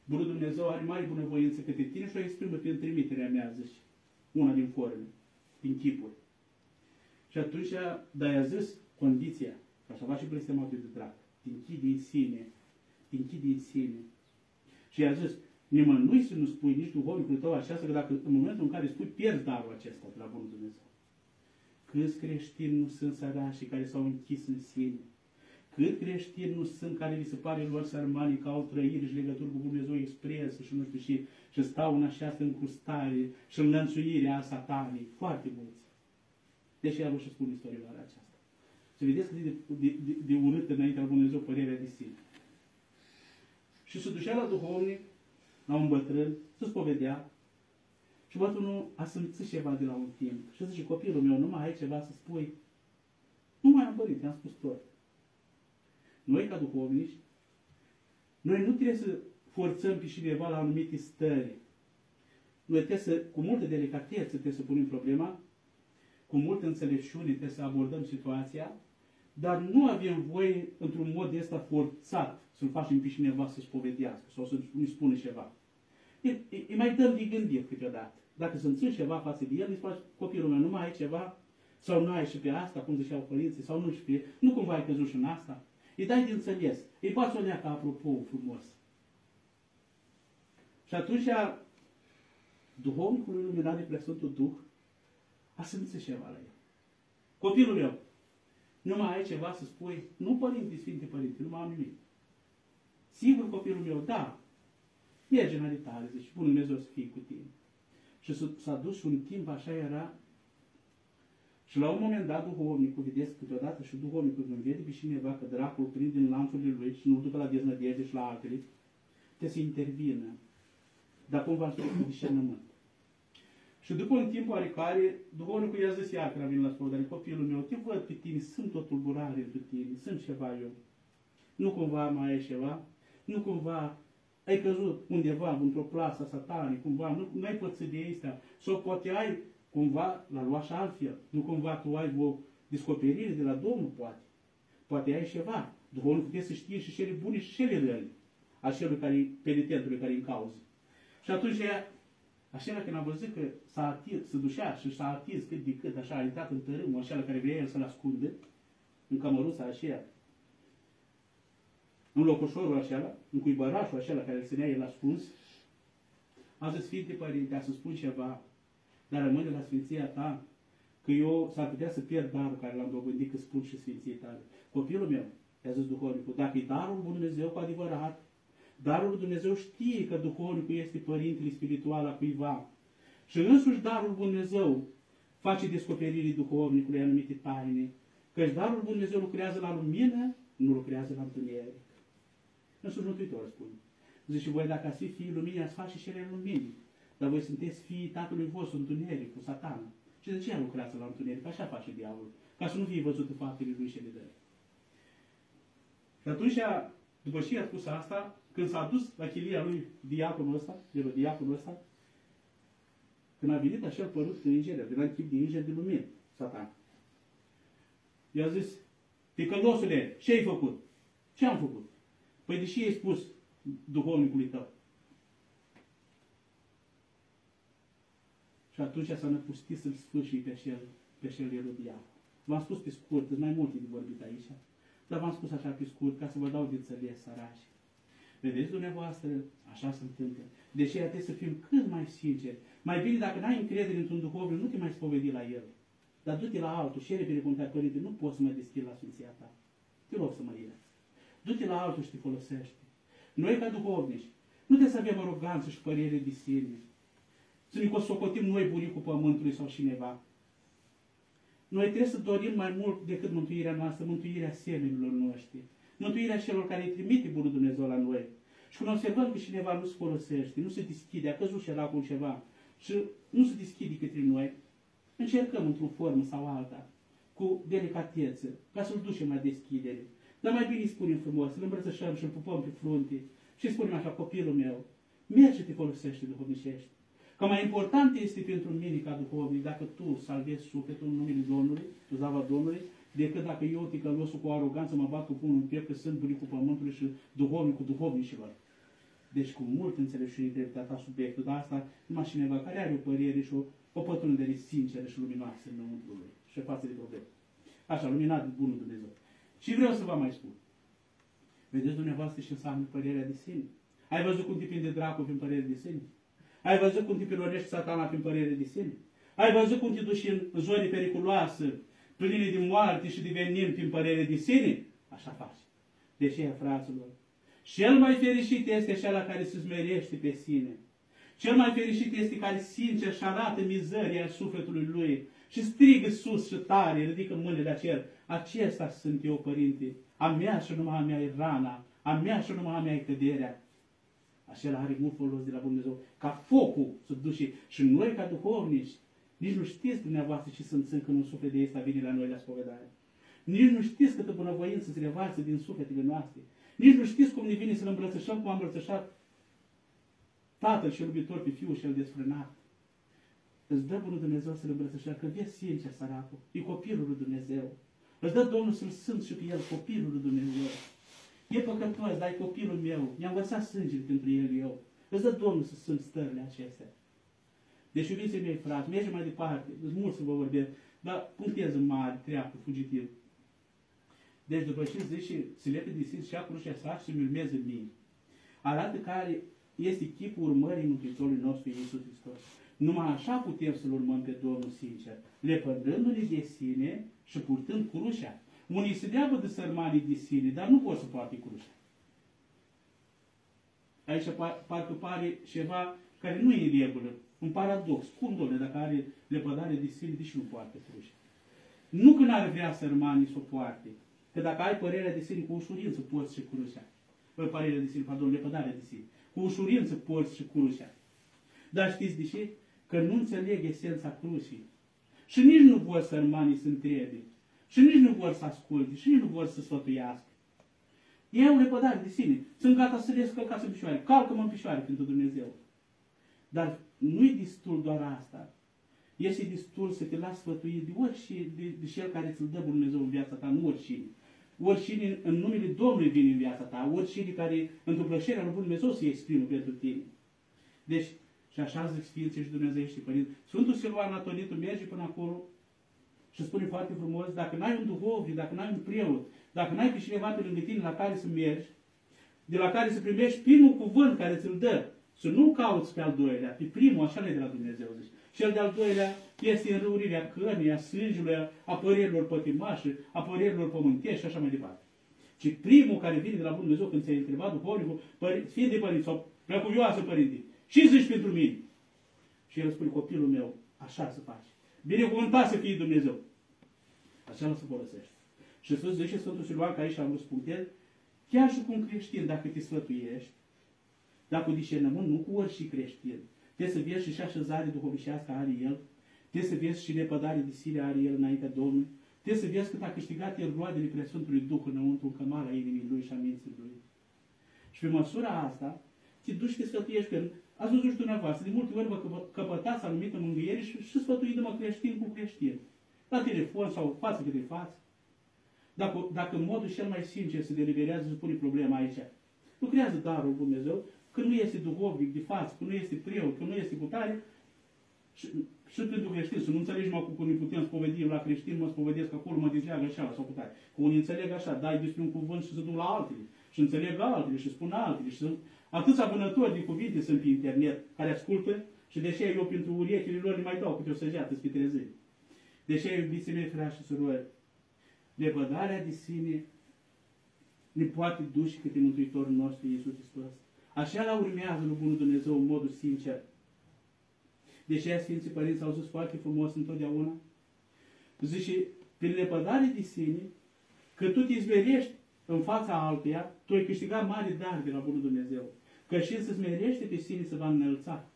Bunul Dumnezeu are mare bunăvoință către tine și o exprimă prin trimiterea mea, zice, una din forme, din chipuri. Și atunci, dar i-a zis condiția, că așa va și blestematul de drac, te închide în sine, te închide în sine. Și i-a zis, nimănui să nu spui nici duhovnicul tău aceasta, că dacă în momentul în care spui, pierzi darul acesta de la Bunul Dumnezeu. Câți creștini nu sunt sărași care s-au închis în sine? Cât creștini nu sunt care li se pare lor sărmanii că au trăiri și legături cu Dumnezeu expres și nu știu și, și stau în așa încrustare și în lănțuirea satanii. Foarte mulți. Deși am și spun istoria la aceasta. Să vedeți cât de, de, de, de urât înaintea lui Dumnezeu părerea de sine. Și se ducea la duhovnic, la un bătrân, să spovedea. Și bătrânul a simțit ceva de la un timp. Și zice, copilul meu, nu mai ai ceva să spui? Nu mai am părinte, am spus tot. Noi, ca duhovnici, noi nu trebuie să forțăm pe cineva la anumite stări. Noi trebuie să, cu multă delicatețe, trebuie să punem problema, cu multă înțelepciune trebuie să abordăm situația, dar nu avem voie, într-un mod de ăsta forțat, să-l facem pe cineva să-și povedească sau să-i spună ceva. Îi mai dăm de gândit câteodată. Dacă sunt țin ceva față de el, îi spune, copilul meu, nu mai ai ceva? Sau nu ai și pe asta, cum ziceau părinții, sau nu și pe... Nu cumva ai căzut și în asta? Îi dai de înțeles. Îi bați o leacă, apropo, frumos. Și atunci, duhovnicul iluminat de Preasfântul Duh a simțit ceva la el. Copilul meu, nu mai ai ceva să spui? Nu, părinte, Sfinte Părinte, nu mai am nimic. Sigur, copilul meu, da. Merge în alitare, zice, bun Dumnezeu să fie cu tine. Și s-a dus un timp, așa era, și la un moment dat, duhovnicul, vedeți, câteodată și duhovnicul, când vede pe cineva că dracul prinde în lanțurile lui și nu-l ducă la deznădejde și la altele, trebuie să intervină. Dar cumva să cu discernământ. Și după un timp oarecare, duhovnicul i-a zis, iar când a venit la spălădare, copilul meu, te văd pe tine, sunt o tulburare pentru tine, sunt ceva eu. Nu cumva mai ai ceva? Nu cumva ai căzut undeva într-o plasă satanică, cumva, nu, nu ai pățit de astea, sau poate ai cumva l-a luat și altfel. Nu cumva tu ai o descoperire de la Domnul, poate. Poate ai ceva. Duhovnicul trebuie să știe și cele bune și cele rele. A celui care, penitentului care e în cauză. Și atunci, așa când a văzut că s-a atins, se ducea și s-a atins cât de cât, așa, a intrat în tărâmul, așa, care vrea el să-l ascunde, în cămăruța așa, în locușorul acela, în cuibărașul acela care îl ținea el ascuns, a zis, Sfinte Părinte, a să spun ceva, dar rămâne la Sfinția ta, că eu s-ar putea să pierd darul care l-am dobândit că spun și Sfinției tale. Copilul meu, i-a zis duhovnicul, dacă e darul lui Dumnezeu cu adevărat, darul lui Dumnezeu știe că duhovnicul este părintele spiritual a cuiva. Și însuși darul lui Dumnezeu face descoperirii duhovnicului anumite taine. Căci darul lui Dumnezeu lucrează la lumină, nu lucrează la întuneric. Însuși Mântuitorul spune. Zice, voi dacă ați fi fiii luminii, ați face și cele luminii. Dar voi sunteți fiii tatălui vostru, întuneric, cu satana. Și de ce lucrează la întuneric? Așa face diavolul. Ca să nu fie văzut în faptele lui și de dări. Și atunci, după ce a spus asta, când s-a dus la chilia lui diaconul ăsta, de la diaconul ăsta, când a venit așa părut înger, a venit chip de înger de lumină, satan. I-a zis, ticălosule, ce ai făcut? Ce am făcut? Păi deși ai spus duhovnicului tău, Și atunci s-a năpustit să-l sfârșii pe cel, pe cel erudiat. V-am spus pe scurt, sunt mai multe de vorbit aici, dar v-am spus așa pe scurt, ca să vă dau de înțeles, săraci. Vedeți dumneavoastră, așa se întâmplă. Deci trebuie să fim cât mai sinceri. Mai bine dacă n-ai încredere într-un duhovnic, nu te mai spovedi la el. Dar du-te la altul și repede cum te părinte, nu poți să mă deschid la Sfinția ta. Te rog să mă ierți. Du-te la altul și te folosește. Noi ca duhovnici, nu trebuie să avem aroganță și părere de sine. Să ne socotim noi bunicul pământului sau cineva. Noi trebuie să dorim mai mult decât mântuirea noastră, mântuirea semenilor noștri. Mântuirea celor care îi trimite Bunul Dumnezeu la noi. Și când observăm că cineva nu se folosește, nu se deschide, a căzut și era cu ceva și nu se deschide către noi, încercăm într-o formă sau alta, cu delicatețe, ca să-l ducem la deschidere. Dar mai bine îi spunem frumos, îl îmbrățișăm și îl pupăm pe frunte și îi spunem așa, copilul meu, merge te folosește duhovnicești. Că mai important este pentru mine ca duhovnic dacă tu salvezi sufletul în numele Domnului, tu zava Domnului, decât dacă eu ticălosul cu aroganță mă bat cu pumnul în piept că sunt bunicul pământului și duhovnicul duhovnicilor. Deci cu mult înțelepciune trebuie tratat subiectul, dar asta numai cineva care are o părere și o, o pătrundere sinceră și luminoasă înăuntru lui și față de probleme. Așa, luminat bunul Dumnezeu. Și vreau să vă mai spun. Vedeți dumneavoastră ce înseamnă părerea de sine? Ai văzut cum depinde dracul prin părere de sine? Ai văzut cum te pilonești satana prin părere de sine? Ai văzut cum te duci în zone periculoase, pline de moarte și de venin prin părere de sine? Așa faci. De ce, fraților? Cel mai fericit este acela care se smerește pe sine. Cel mai fericit este care sincer și arată mizeria sufletului lui și strigă sus și tare, ridică mâinile la cer. Acesta sunt eu, Părinte. A mea și numai a mea e rana. A mea și numai a mea e căderea. Acela are mult folos de la Dumnezeu. Ca focul să duce. Și noi, ca duhovnici, nici nu știți dumneavoastră ce sunt când un suflet de ăsta vine la noi la spovedare. Nici nu știți câtă bunăvoință se revarsă din sufletele noastre. Nici nu știți cum ne vine să-L îmbrățișăm cum am îmbrățișat Tatăl și iubitor pe Fiul și el desfrânat. Îți dă Bunul Dumnezeu să-L îmbrățișăm, că vezi sincer săracul, e copilul lui Dumnezeu. Îți dă Domnul să-L sunt și pe el, copilul lui Dumnezeu. E păcătos, dar e copilul meu. Mi-am învățat sângele pentru el eu. Îți dă Domnul să sunt stările acestea. Deci, iubiții mei, frate, mergem mai departe. Sunt mult să vă vorbesc, dar punctez în mare, treaptă, fugitiv. Deci, după ce zice, se lepe de sine și a crucea sa și se urmeze mie. Arată care este chipul urmării Mântuitorului nostru Iisus Hristos. Numai așa putem să-L urmăm pe Domnul sincer, lepădându-ne de sine și purtând crucea. Unii se leapă de sărmanii de sine, dar nu pot să poarte crucea. Aici parcă pare ceva care nu e în regulă, un paradox. Cum, domnule, dacă are lepădare de sine, deși nu poartă crucea? Nu că n-ar vrea sărmanii să o poarte, că dacă ai părerea de sine, cu ușurință poți și crucea. Părerea de sine, pardon, lepădarea de sine. Cu ușurință poți și crucea. Dar știți de ce? Că nu înțeleg esența crucii. Și nici nu vor sărmanii să întrebe. Și nici nu vor să asculte. Și nici nu vor să sfătuiască. Ei au lepădare de sine. Sunt gata să le călcați în picioare. Calcă-mă în picioare pentru Dumnezeu. Dar nu-i destul doar asta. Este destul să te lași sfătuit de oricine, de, de cel care ți-l dă Dumnezeu în viața ta, nu oricine. Oricine în numele Domnului vine în viața ta, oricine care într-o plăcere lui Dumnezeu se exprimă pentru tine. Deci, și așa zic Sfinții și Dumnezeu și Părinte. Sfântul Silvan Atonitul merge până acolo și spune foarte frumos, dacă n-ai un duhovnic, dacă n-ai un preot, dacă n-ai pe cineva pe lângă tine la care să mergi, de la care să primești primul cuvânt care ți-l dă, să nu cauți pe al doilea, pe primul, așa ne de la Dumnezeu, zice. Cel de-al doilea este înrăurirea cărnii, a sângelui, a părerilor pătimașe, a părerilor pământești și așa mai departe. Ci primul care vine de la Dumnezeu când ți-ai întrebat duhovnicul, fie de părinte sau prea cuvioasă părinte, ce zici pentru mine? Și el spune, copilul meu, așa să faci. Binecuvântat să fie Dumnezeu. Așa nu se folosește. Și să zice Sfântul Siluan, că aici am vrut spune, chiar și cu un creștin, dacă te sfătuiești, dacă cu discernământ, nu cu orice creștin, Trebuie să vezi și așezare duhovnicească are el, trebuie să vezi și lepădare de sile are el înaintea Domnului, trebuie să vezi cât a câștigat el roadele Preasfântului Duh înăuntru, în cămara inimii lui și a minții lui. Și pe măsura asta, te duci te sfătuiești că ați văzut și dumneavoastră, de multe ori vă căpătați anumită mângâiere și, și sfătuiți-mă creștin cu creștin. La telefon sau față de față. Dacă, dacă în modul cel mai sincer se deliberează, se pune problema aici. Lucrează darul Dumnezeu că nu este duhovnic de față, că nu este preot, că nu este putare, și, și pentru creștin, să nu înțelegi mă cum ne putem spovedi la creștin, mă spovedesc acolo, mă dizleagă așa sau putare. Că unii înțeleg așa, dai despre un cuvânt și se duc la altele. Și înțeleg altele și spun altele. Și sunt atâția vânători de cuvinte sunt pe internet care ascultă și deși eu pentru urechile lor le mai dau câte o săgeată spre trezire. Deși iubiții mei, frați și surori, lepădarea de sine ne poate duce câte Mântuitorul nostru Iisus Hristos. Așa la urmează lui Bunul Dumnezeu în modul sincer. Deși aia Sfinții Părinți au zis foarte frumos întotdeauna. Zice, prin lepădare de sine, că tu te izberești în fața altuia, tu ai câștigat mare dar de la Bunul Dumnezeu. Că și să smerește pe sine se va înălța.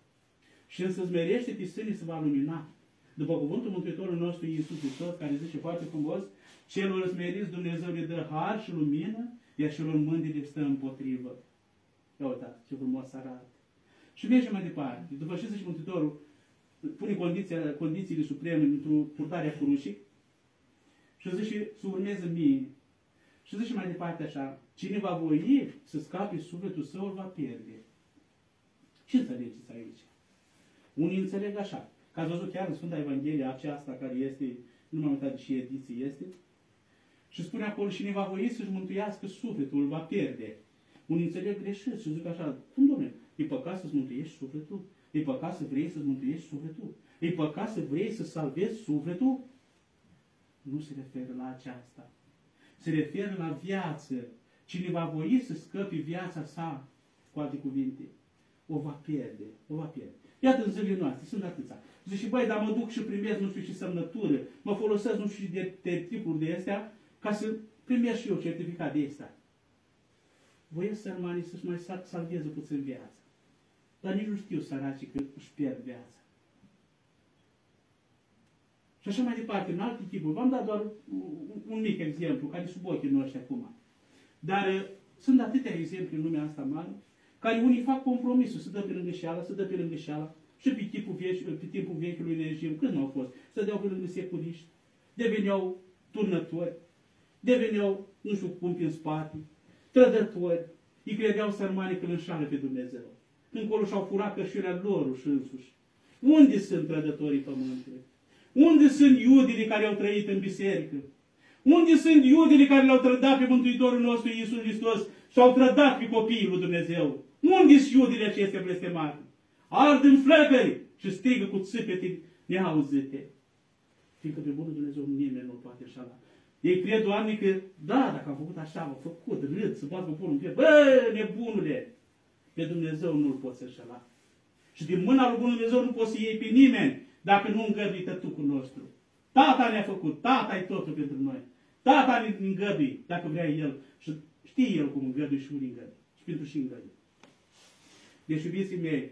Și să smerește pe sine se va lumina. După cuvântul Mântuitorului nostru Iisus Hristos, care zice foarte frumos, celor smeriți Dumnezeu le dă har și lumină, iar celor mândri le stă împotrivă. Ia uitați ce frumos arată. Și mergem mai departe. După ce zice Mântuitorul, pune condiția, condițiile supreme pentru purtarea crucii și zice să urmeze mie. Și zice mai departe așa, cine va voi să scape sufletul său, îl va pierde. Ce înțelegeți aici? Unii înțeleg așa, că ați văzut chiar în Sfânta Evanghelie aceasta care este, nu m-am uitat de ce ediție este, și spune acolo, cine va voi să-și mântuiască sufletul, îl va pierde. Unii înțeleg greșit și zic așa, cum domne, e păcat să-ți mântuiești sufletul? E păcat să vrei să-ți mântuiești sufletul? E păcat să vrei să salvezi sufletul? Nu se referă la aceasta. Se referă la viață. Cine va voi să scăpi viața sa, cu alte cuvinte, o va pierde. O va pierde. Iată în zilele noastre, sunt atâția. Zice, băi, dar mă duc și primesc nu știu ce semnătură, mă folosesc nu știu de, de tipuri de astea, ca să primesc și eu certificat de astea. Voiesc sărmanii să-și mai salveze puțin viața. Dar nici nu știu săracii că își pierd viața. Și așa mai departe, în alte tipuri. V-am dat doar un mic exemplu, care e sub ochii noștri acum. Dar uh, sunt atâtea exemple în lumea asta mare, care unii fac compromisul, să dă pe lângă șeala, să dă pe lângă șeala, și pe timpul, vechi, pe timpul vechiului regim, când nu au fost, să deau pe lângă securiști, deveneau turnători, deveneau, nu știu cum, în spate, trădători, îi credeau sărmani că îl înșală pe Dumnezeu. Încolo și-au furat cășurile lor și însuși. Unde sunt trădătorii pământului? Unde sunt iudile care au trăit în biserică? Unde sunt iudile care l-au trădat pe Mântuitorul nostru Iisus Hristos și au trădat pe copiii lui Dumnezeu? Unde sunt iudile acestea blestemate? Ard în flăcări și strigă cu țipete neauzite. Fiindcă pe bunul Dumnezeu nimeni nu poate așa. Ei cred, Doamne, că da, dacă am făcut așa, am făcut, râd, să bat cu pulul în Bă, nebunule! Pe Dumnezeu nu-L poți înșela. Și din mâna lui Bunul Dumnezeu nu poți să iei pe nimeni dacă nu îngădui tătucul nostru. Tata ne-a făcut, tata e totul pentru noi. Tata ne îngădui, dacă vrea El. Și știe El cum îngădui și unii îngădui. Și pentru și îngădui. Deci, iubiții mei,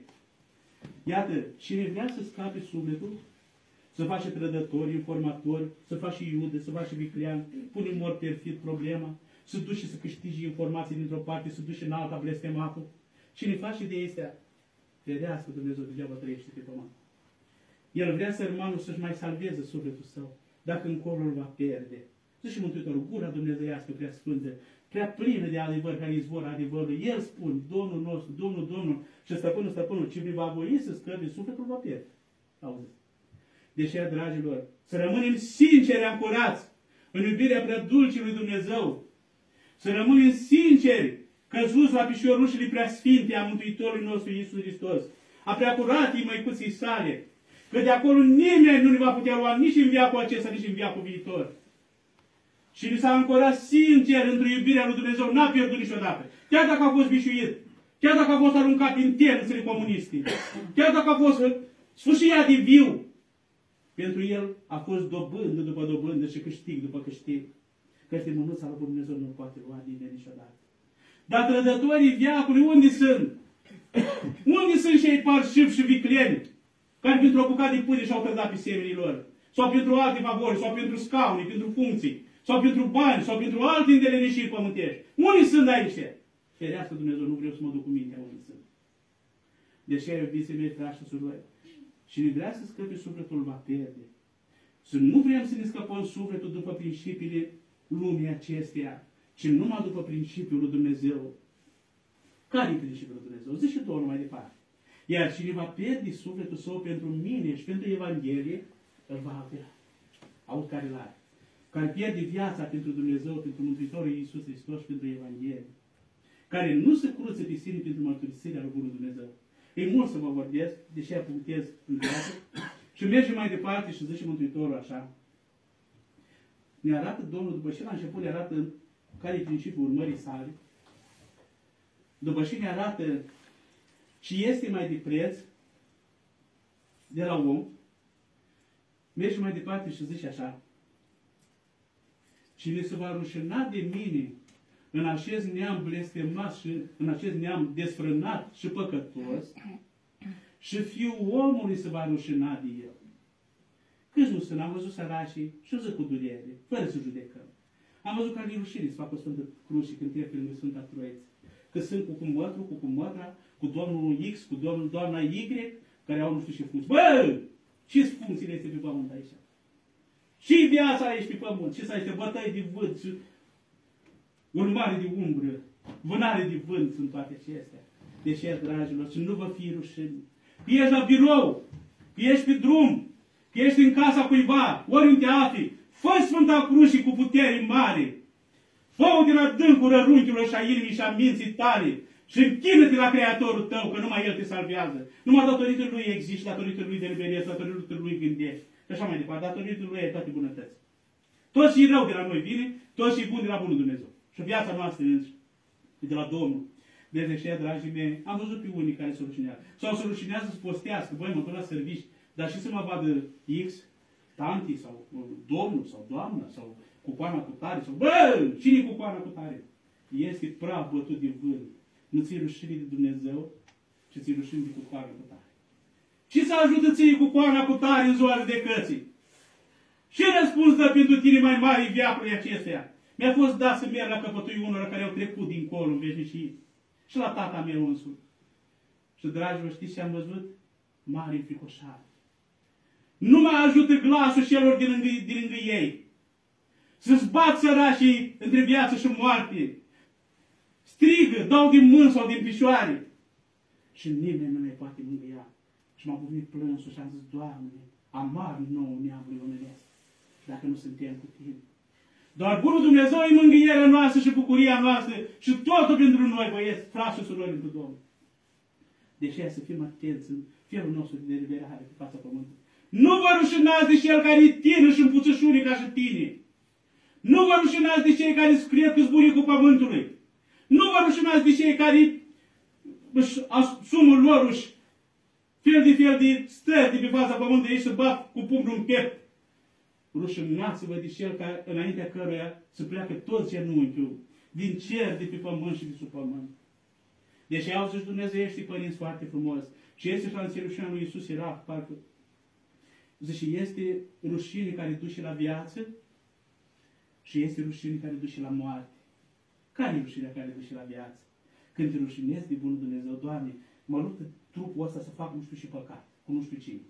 iată, cine vrea să scape sufletul, să face trădători, informatori, să face iude, să face viclean, pune în mod perfid problema, să duce să câștige informații dintr-o parte, să duce în alta blestematul. Cine face de astea, ferească Dumnezeu degeaba trăiește pe pământ. El vrea sărmanul să-și mai salveze sufletul său, dacă încolo îl va pierde. Zice Mântuitorul, gura dumnezeiască prea sfântă, prea plină de adevăr, care izvor adevărului. El spune, Domnul nostru, Domnul, Domnul și Stăpânul, Stăpânul, cine va voi să scăpe sufletul, va pierde. Auziți? Deci, dragilor, să rămânem sinceri ancorați în iubirea prea dulce lui Dumnezeu. Să rămânem sinceri căzuți la pișorușile prea sfinte a Mântuitorului nostru Iisus Hristos, a prea curatii măicuții sale, că de acolo nimeni nu ne va putea lua nici în viacul acesta, nici în viacul viitor. Și ni s-a ancorat sincer într-o iubirea lui Dumnezeu, n-a pierdut niciodată. Chiar dacă a fost bișuit, chiar dacă a fost aruncat în temnițele comuniste, chiar dacă a fost sfârșit de viu, pentru el a fost dobândă după dobândă și câștig după câștig. Că este mânuța lui Dumnezeu nu poate lua din niciodată. Dar trădătorii viacului unde sunt? unde sunt cei parșivi și vicleni? Care pentru o bucată de pâine și-au trădat pe semenii lor? Sau pentru alte favori, sau pentru scaune, pentru funcții, sau pentru bani, sau pentru alte îndeleneșiri pământești. Unde sunt aici? Ferească Dumnezeu, nu vreau să mă duc cu mintea unde sunt. Deși ai iubiții mei, frași și surori, Cine vrea să scăpe sufletul va pierde. Să nu vrem să ne scăpăm sufletul după principiile lumii acesteia, ci numai după principiul lui Dumnezeu. Care e principiul lui Dumnezeu? Zice Domnul mai departe. Iar cine va pierde sufletul său pentru mine și pentru Evanghelie, îl va avea. Aud care l-are. Care pierde viața pentru Dumnezeu, pentru Mântuitorul Iisus Hristos și pentru Evanghelie. Care nu se cruță pe sine pentru mărturisirea lui Bunul Dumnezeu. E mult să vă vorbesc, deși punctez în viață. Și mergem mai departe și zice Mântuitorul așa. Ne arată Domnul, după ce la început ne arată care e principiul urmării sale, după ce ne arată ce este mai de preț de la om, merge mai departe și zice așa. Cine se va rușina de mine în acest neam blestemat și în acest neam desfrânat și păcătos, și fiul omului se va rușina de el. Câți nu sunt? Am văzut săracii și zic cu durere, fără să judecăm. Am văzut care e rușine să facă Sfântă Cruce când trec lângă Sfânta Troiță. Că sunt cu cumătru, cu cumătra, cu domnul X, cu domnul, doamna Y, care au nu știu ce funcții. Bă! Ce funcțiile este pe pământ aici? Și viața aici pe pământ, ce să ai, bătăi de vânt, și urmare de umbră, vânare de vânt sunt toate acestea. Deci, dragilor, și nu vă fie rușine. Că ești la birou, că ești pe drum, că ești în casa cuiva, oriunde afli, fă Sfânta Cruce cu putere mare. Fă-o din adâncul rărunchiului și a inimii și a minții tale, Și închină-te la Creatorul tău, că numai El te salvează. Numai datorită Lui existi, datorită Lui deliberezi, datorită Lui gândești. Și așa mai departe. Datorită Lui ai toate bunătăți. Tot și rău de la noi vine, tot și bun de la Bunul Dumnezeu. Și viața noastră de la Domnul. De aceea, dragii mei, am văzut pe unii care se rușinează. Sau se rușinează să postească, băi, mă la servici, dar și să mă vadă X, tanti, sau uh, domnul, sau doamna, sau cucoana cu tare, sau bă, cine cu cucoana cu tare? Este praf bătut de vânt. Nu ți rușine de Dumnezeu, ci ți rușine de cucoana cu tare. Ce să ajută ție cucoana cu tare în zoare de cății? Ce răspuns dă pentru tine mai mare viacului acesteia? Mi-a fost dat să merg la căpătui unor care au trecut dincolo în veșnicie. Și la tata meu însuși. Și, dragilor, știți ce am văzut? Mare înfricoșare. Nu mai ajută glasul celor din lângă, din lângă ei. Să-ți bat sărașii între viață și moarte. Strigă, dau din mâini sau din picioare. Și nimeni nu mai poate mângâia. Și m-a buvit plânsul și am zis, Doamne, amar nou neamului omenesc, dacă nu suntem cu Tine. Doar Bunul Dumnezeu e mângâierea noastră și bucuria noastră și totul pentru noi, băieți, frați și surori pentru Domnul. Deși să fim atenți în felul nostru de deliberare pe fața pământului. Nu vă rușinați de cel care e tine și împuțășuri ca și tine. Nu vă rușinați de cei care scriu că cu pământului. Nu vă rușinați de cei care își asumă lor își fel de fel de stări de pe fața pământului ei să bat cu pumnul în piept rușinați-vă de cel care, înaintea căruia să pleacă tot genunchiul din cer, de pe pământ și de sub pământ. Deci au zis Dumnezeu, ești părinți foarte frumos. Și este și la înțelepciunea lui Iisus era, parcă, zice, este rușine care duce la viață și este rușine care duce la moarte. Care e rușinea care duce la viață? Când te rușinezi de Bunul Dumnezeu, Doamne, mă luptă trupul ăsta să fac nu știu și păcat, cu nu știu cine.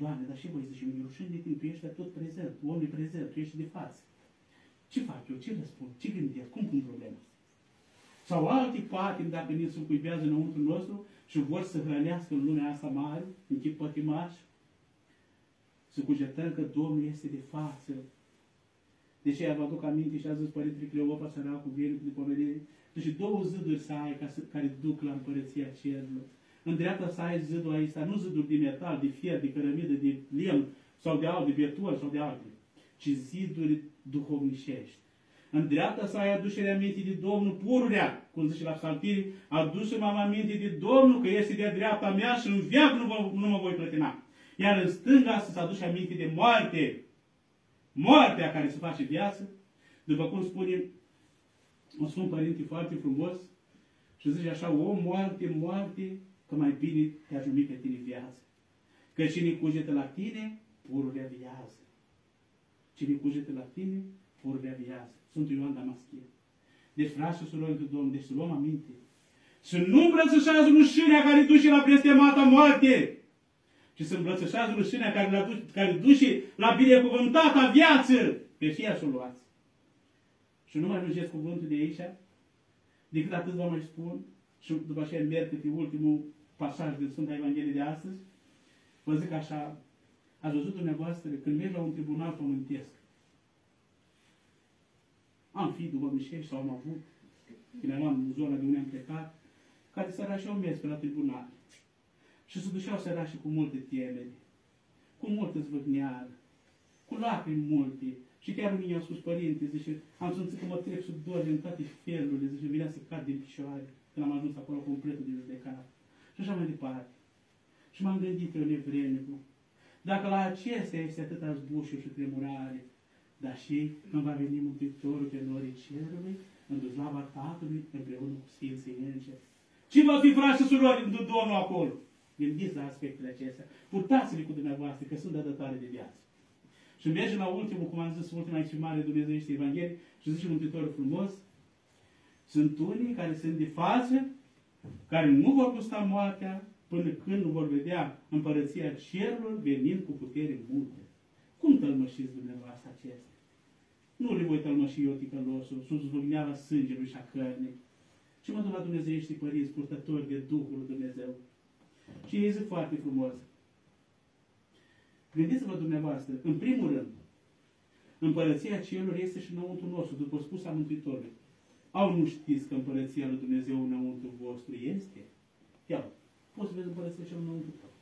Doamne, dar și voi zice, mi rușine de tine, tu ești tot prezent, omul prezent, tu ești de față. Ce fac eu? Ce răspund? Ce gândesc? Cum pun problema Sau alte patim, dacă ne cuibează înăuntru nostru și vor să hrănească în lumea asta mare, în chip pătimaș, să cugetăm că Domnul este de față. De ce vă aduc aminte și a zis Părintele Cleopa săracul vine de pomenire, deci două ziduri să ai ca să, care duc la împărăția cerurilor. În dreapta să ai zidul aici, nu ziduri de metal, de fier, de cărămidă, de lemn sau de alt, de beton sau de alte, ci ziduri duhovnicești. În dreapta să ai aducerea aminte de Domnul pururea, cum zice la psaltiri, aduce-mă aminte de Domnul că este de dreapta mea și în viață nu, vă, nu mă voi plătina. Iar în stânga să-ți aduce aminte de moarte. Moartea care se face viață, după cum spune un Sfânt Părinte foarte frumos, și zice așa, o moarte, moarte, că mai bine te-aș numi pe tine viață. Că cine cugetă la tine, pururea viață. Cine cugetă la tine, pururea viață. Sunt Ioan Damaschie. Deci, frați și surori de Domnul, deci să luăm aminte. Să nu îmbrățășează rușinea care duce la blestemata moarte, ci să îmbrățășează rușinea care, la, care duce la binecuvântata viață. Pe fie să o luați. Și nu mai ajungeți cuvântul de aici, decât atât vă mai spun, și după aceea merg pe ultimul pasaj din Sfânta Evanghelie de astăzi, vă zic așa, ați văzut dumneavoastră când mergi la un tribunal pământesc. Am fi după mișcări sau am avut, când eram în zona de unde am plecat, care sărașeau mers pe la tribunal. Și se duceau sărașii cu multe temeri, cu multă zvâgneală, cu lacrimi multe. Și chiar mine au spus părinte, zice, am simțit că mă trec sub dor în toate felurile, zice, vinea să cad din picioare, când am ajuns acolo completul de judecată. Și așa mai departe. Și m-am gândit eu nevrednicul. Dacă la acestea este atâta zbușuri și tremurare, dar și când va veni Mântuitorul pe norii cerului, în slava Tatălui, împreună cu Sfinții Îngeri. Ce va fi, frați și surori, în Domnul acolo? Gândiți la aspectele acestea. Purtați-le cu dumneavoastră, că sunt dădătoare de viață. Și mergem la ultimul, cum am zis, ultima exprimare Dumnezeu este Evanghelie și zice Mântuitorul frumos, sunt unii care sunt de față care nu vor gusta moartea până când nu vor vedea împărăția cerurilor venind cu putere multe. Cum tălmășiți dumneavoastră acestea? Nu le voi tălmăși eu ticălosul, sus zvâgneala sângelui și a cărnei. Și mă duc la Dumnezeiești părinți purtători de Duhul lui Dumnezeu. Și ei zic foarte frumos. Gândiți-vă dumneavoastră, în primul rând, împărăția cerurilor este și înăuntru nostru, după spus a Mântuitorului. Au nu știți că împărăția lui Dumnezeu înăuntru vostru este? Ia, poți să vezi împărăția și înăuntru tău.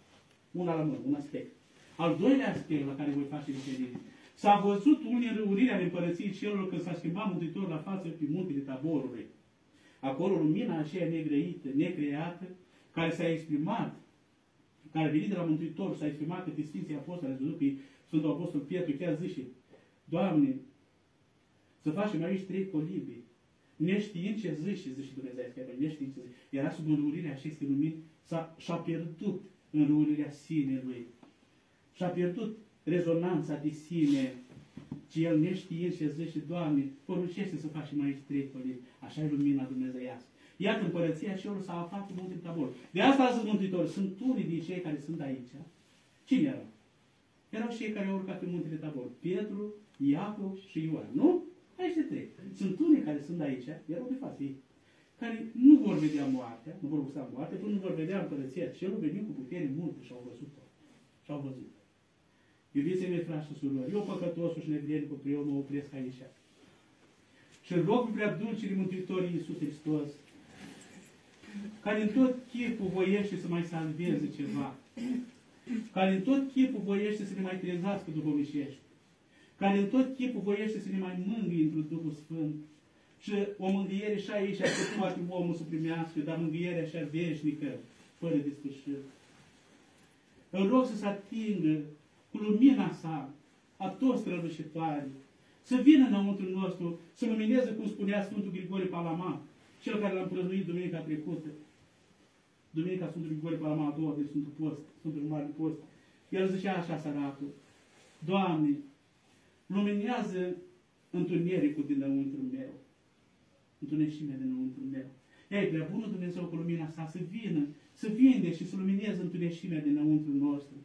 Una la mână, un aspect. Al doilea aspect la care voi face referire. S-a văzut unirea în împărăției celor când s-a schimbat Mântuitor la față pe muntele taborului. Acolo lumina aceea negrăită, necreată, care s-a exprimat, care a venit de la Mântuitor, s-a exprimat pe Sfinții Apostoli, ați văzut pe Sfântul Apostol Pietru, chiar zice, Doamne, să facem aici trei colibi, neștiind ce zice, zice Dumnezeu, neștiind ce zice. Era sub înrurirea acestei lumini, și-a pierdut înrurirea sinelui. Și-a pierdut rezonanța de sine, ci el neștiind ce zice, Doamne, poruncește să facem aici trei colibi. Așa e lumina dumnezeiască. Iată, împărăția celor s-a aflat în muntele Tabor. De asta a zis Mântuitor, sunt unii din cei care sunt aici. Cine erau? Erau cei care au urcat în muntele Tabor. Pietru, Iacov și Ioan. Nu? Aici trei. Sunt unii care sunt aici, erau de față ei, care nu vor vedea moartea, nu vor gusta moartea, până nu vor vedea împărăția celor venit cu putere multe și au văzut-o. Și au văzut. Iubiți-i mei, frați și surori, eu păcătosul și nevrednicul, eu mă opresc aici. Și rog prea dulcii Mântuitorii Iisus Hristos, care în tot chipul voiește să mai salveze ceva, care în tot chipul voiește să ne mai trezească duhovnicești, care în tot chipul voiește să ne mai mângâie într Duhul Sfânt. Și o mângâiere și aici, că poate omul să primească, dar mângâierea așa veșnică, fără de sfârșit. Îl rog să se atingă cu lumina sa, a toți strălucitoare, să vină înăuntru nostru, să lumineze, cum spunea Sfântul Grigore Palama, cel care l-am prăznuit duminica trecută. Duminica Sfântul Grigore Palama a doua de Sfântul Post, Sfântul Mare Post. El zicea așa, săracul, Doamne, luminează întunericul dinăuntru meu. Întuneșimea dinăuntru meu. Ei, prea bunul Dumnezeu cu lumina sa să vină, să vinde și să lumineze întuneșimea dinăuntru nostru.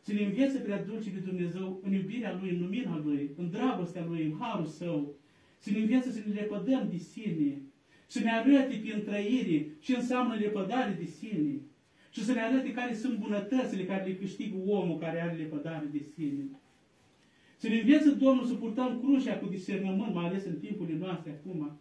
Să ne învețe prea dulce de Dumnezeu în iubirea Lui, în lumina Lui, în dragostea Lui, în harul Său. Să ne învețe să ne lepădăm de sine. Să ne arăte prin trăire ce înseamnă lepădare de sine. Și să ne arate care sunt bunătățile care le câștigă omul care are lepădare de sine. Să ne învețe Domnul să purtăm crucea cu discernământ, mai ales în timpurile noastre acum.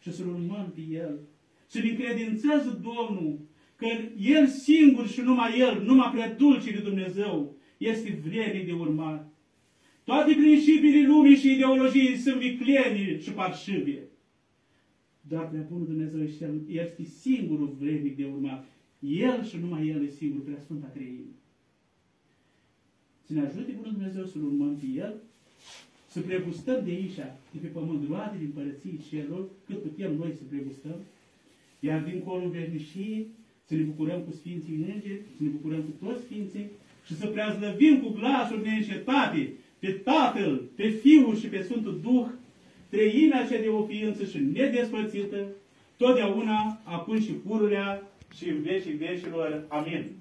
Și să-L urmăm pe El. Să ne încredințează Domnul că El singur și numai El, numai prea dulce de Dumnezeu, este vreme de urmat. Toate principiile lumii și ideologiei sunt vicleni și parșive. Dar prea bunul Dumnezeu este singurul vreme de urmat. El și numai El e singur, prea Sfânta Treime. Să ne ajute Bunul Dumnezeu să-L urmăm pe El, să pregustăm de aici, de pe pământ, roade din părății celor, cât putem noi să pregustăm, iar dincolo în veșnicie, să ne bucurăm cu Sfinții Îngeri, să ne bucurăm cu toți Sfinții și să preazlăvim cu glasul neîncetate pe Tatăl, pe Fiul și pe Sfântul Duh, treimea cea de o ființă și nedespărțită, totdeauna, acum și pururea și în vecii vecilor. Amin.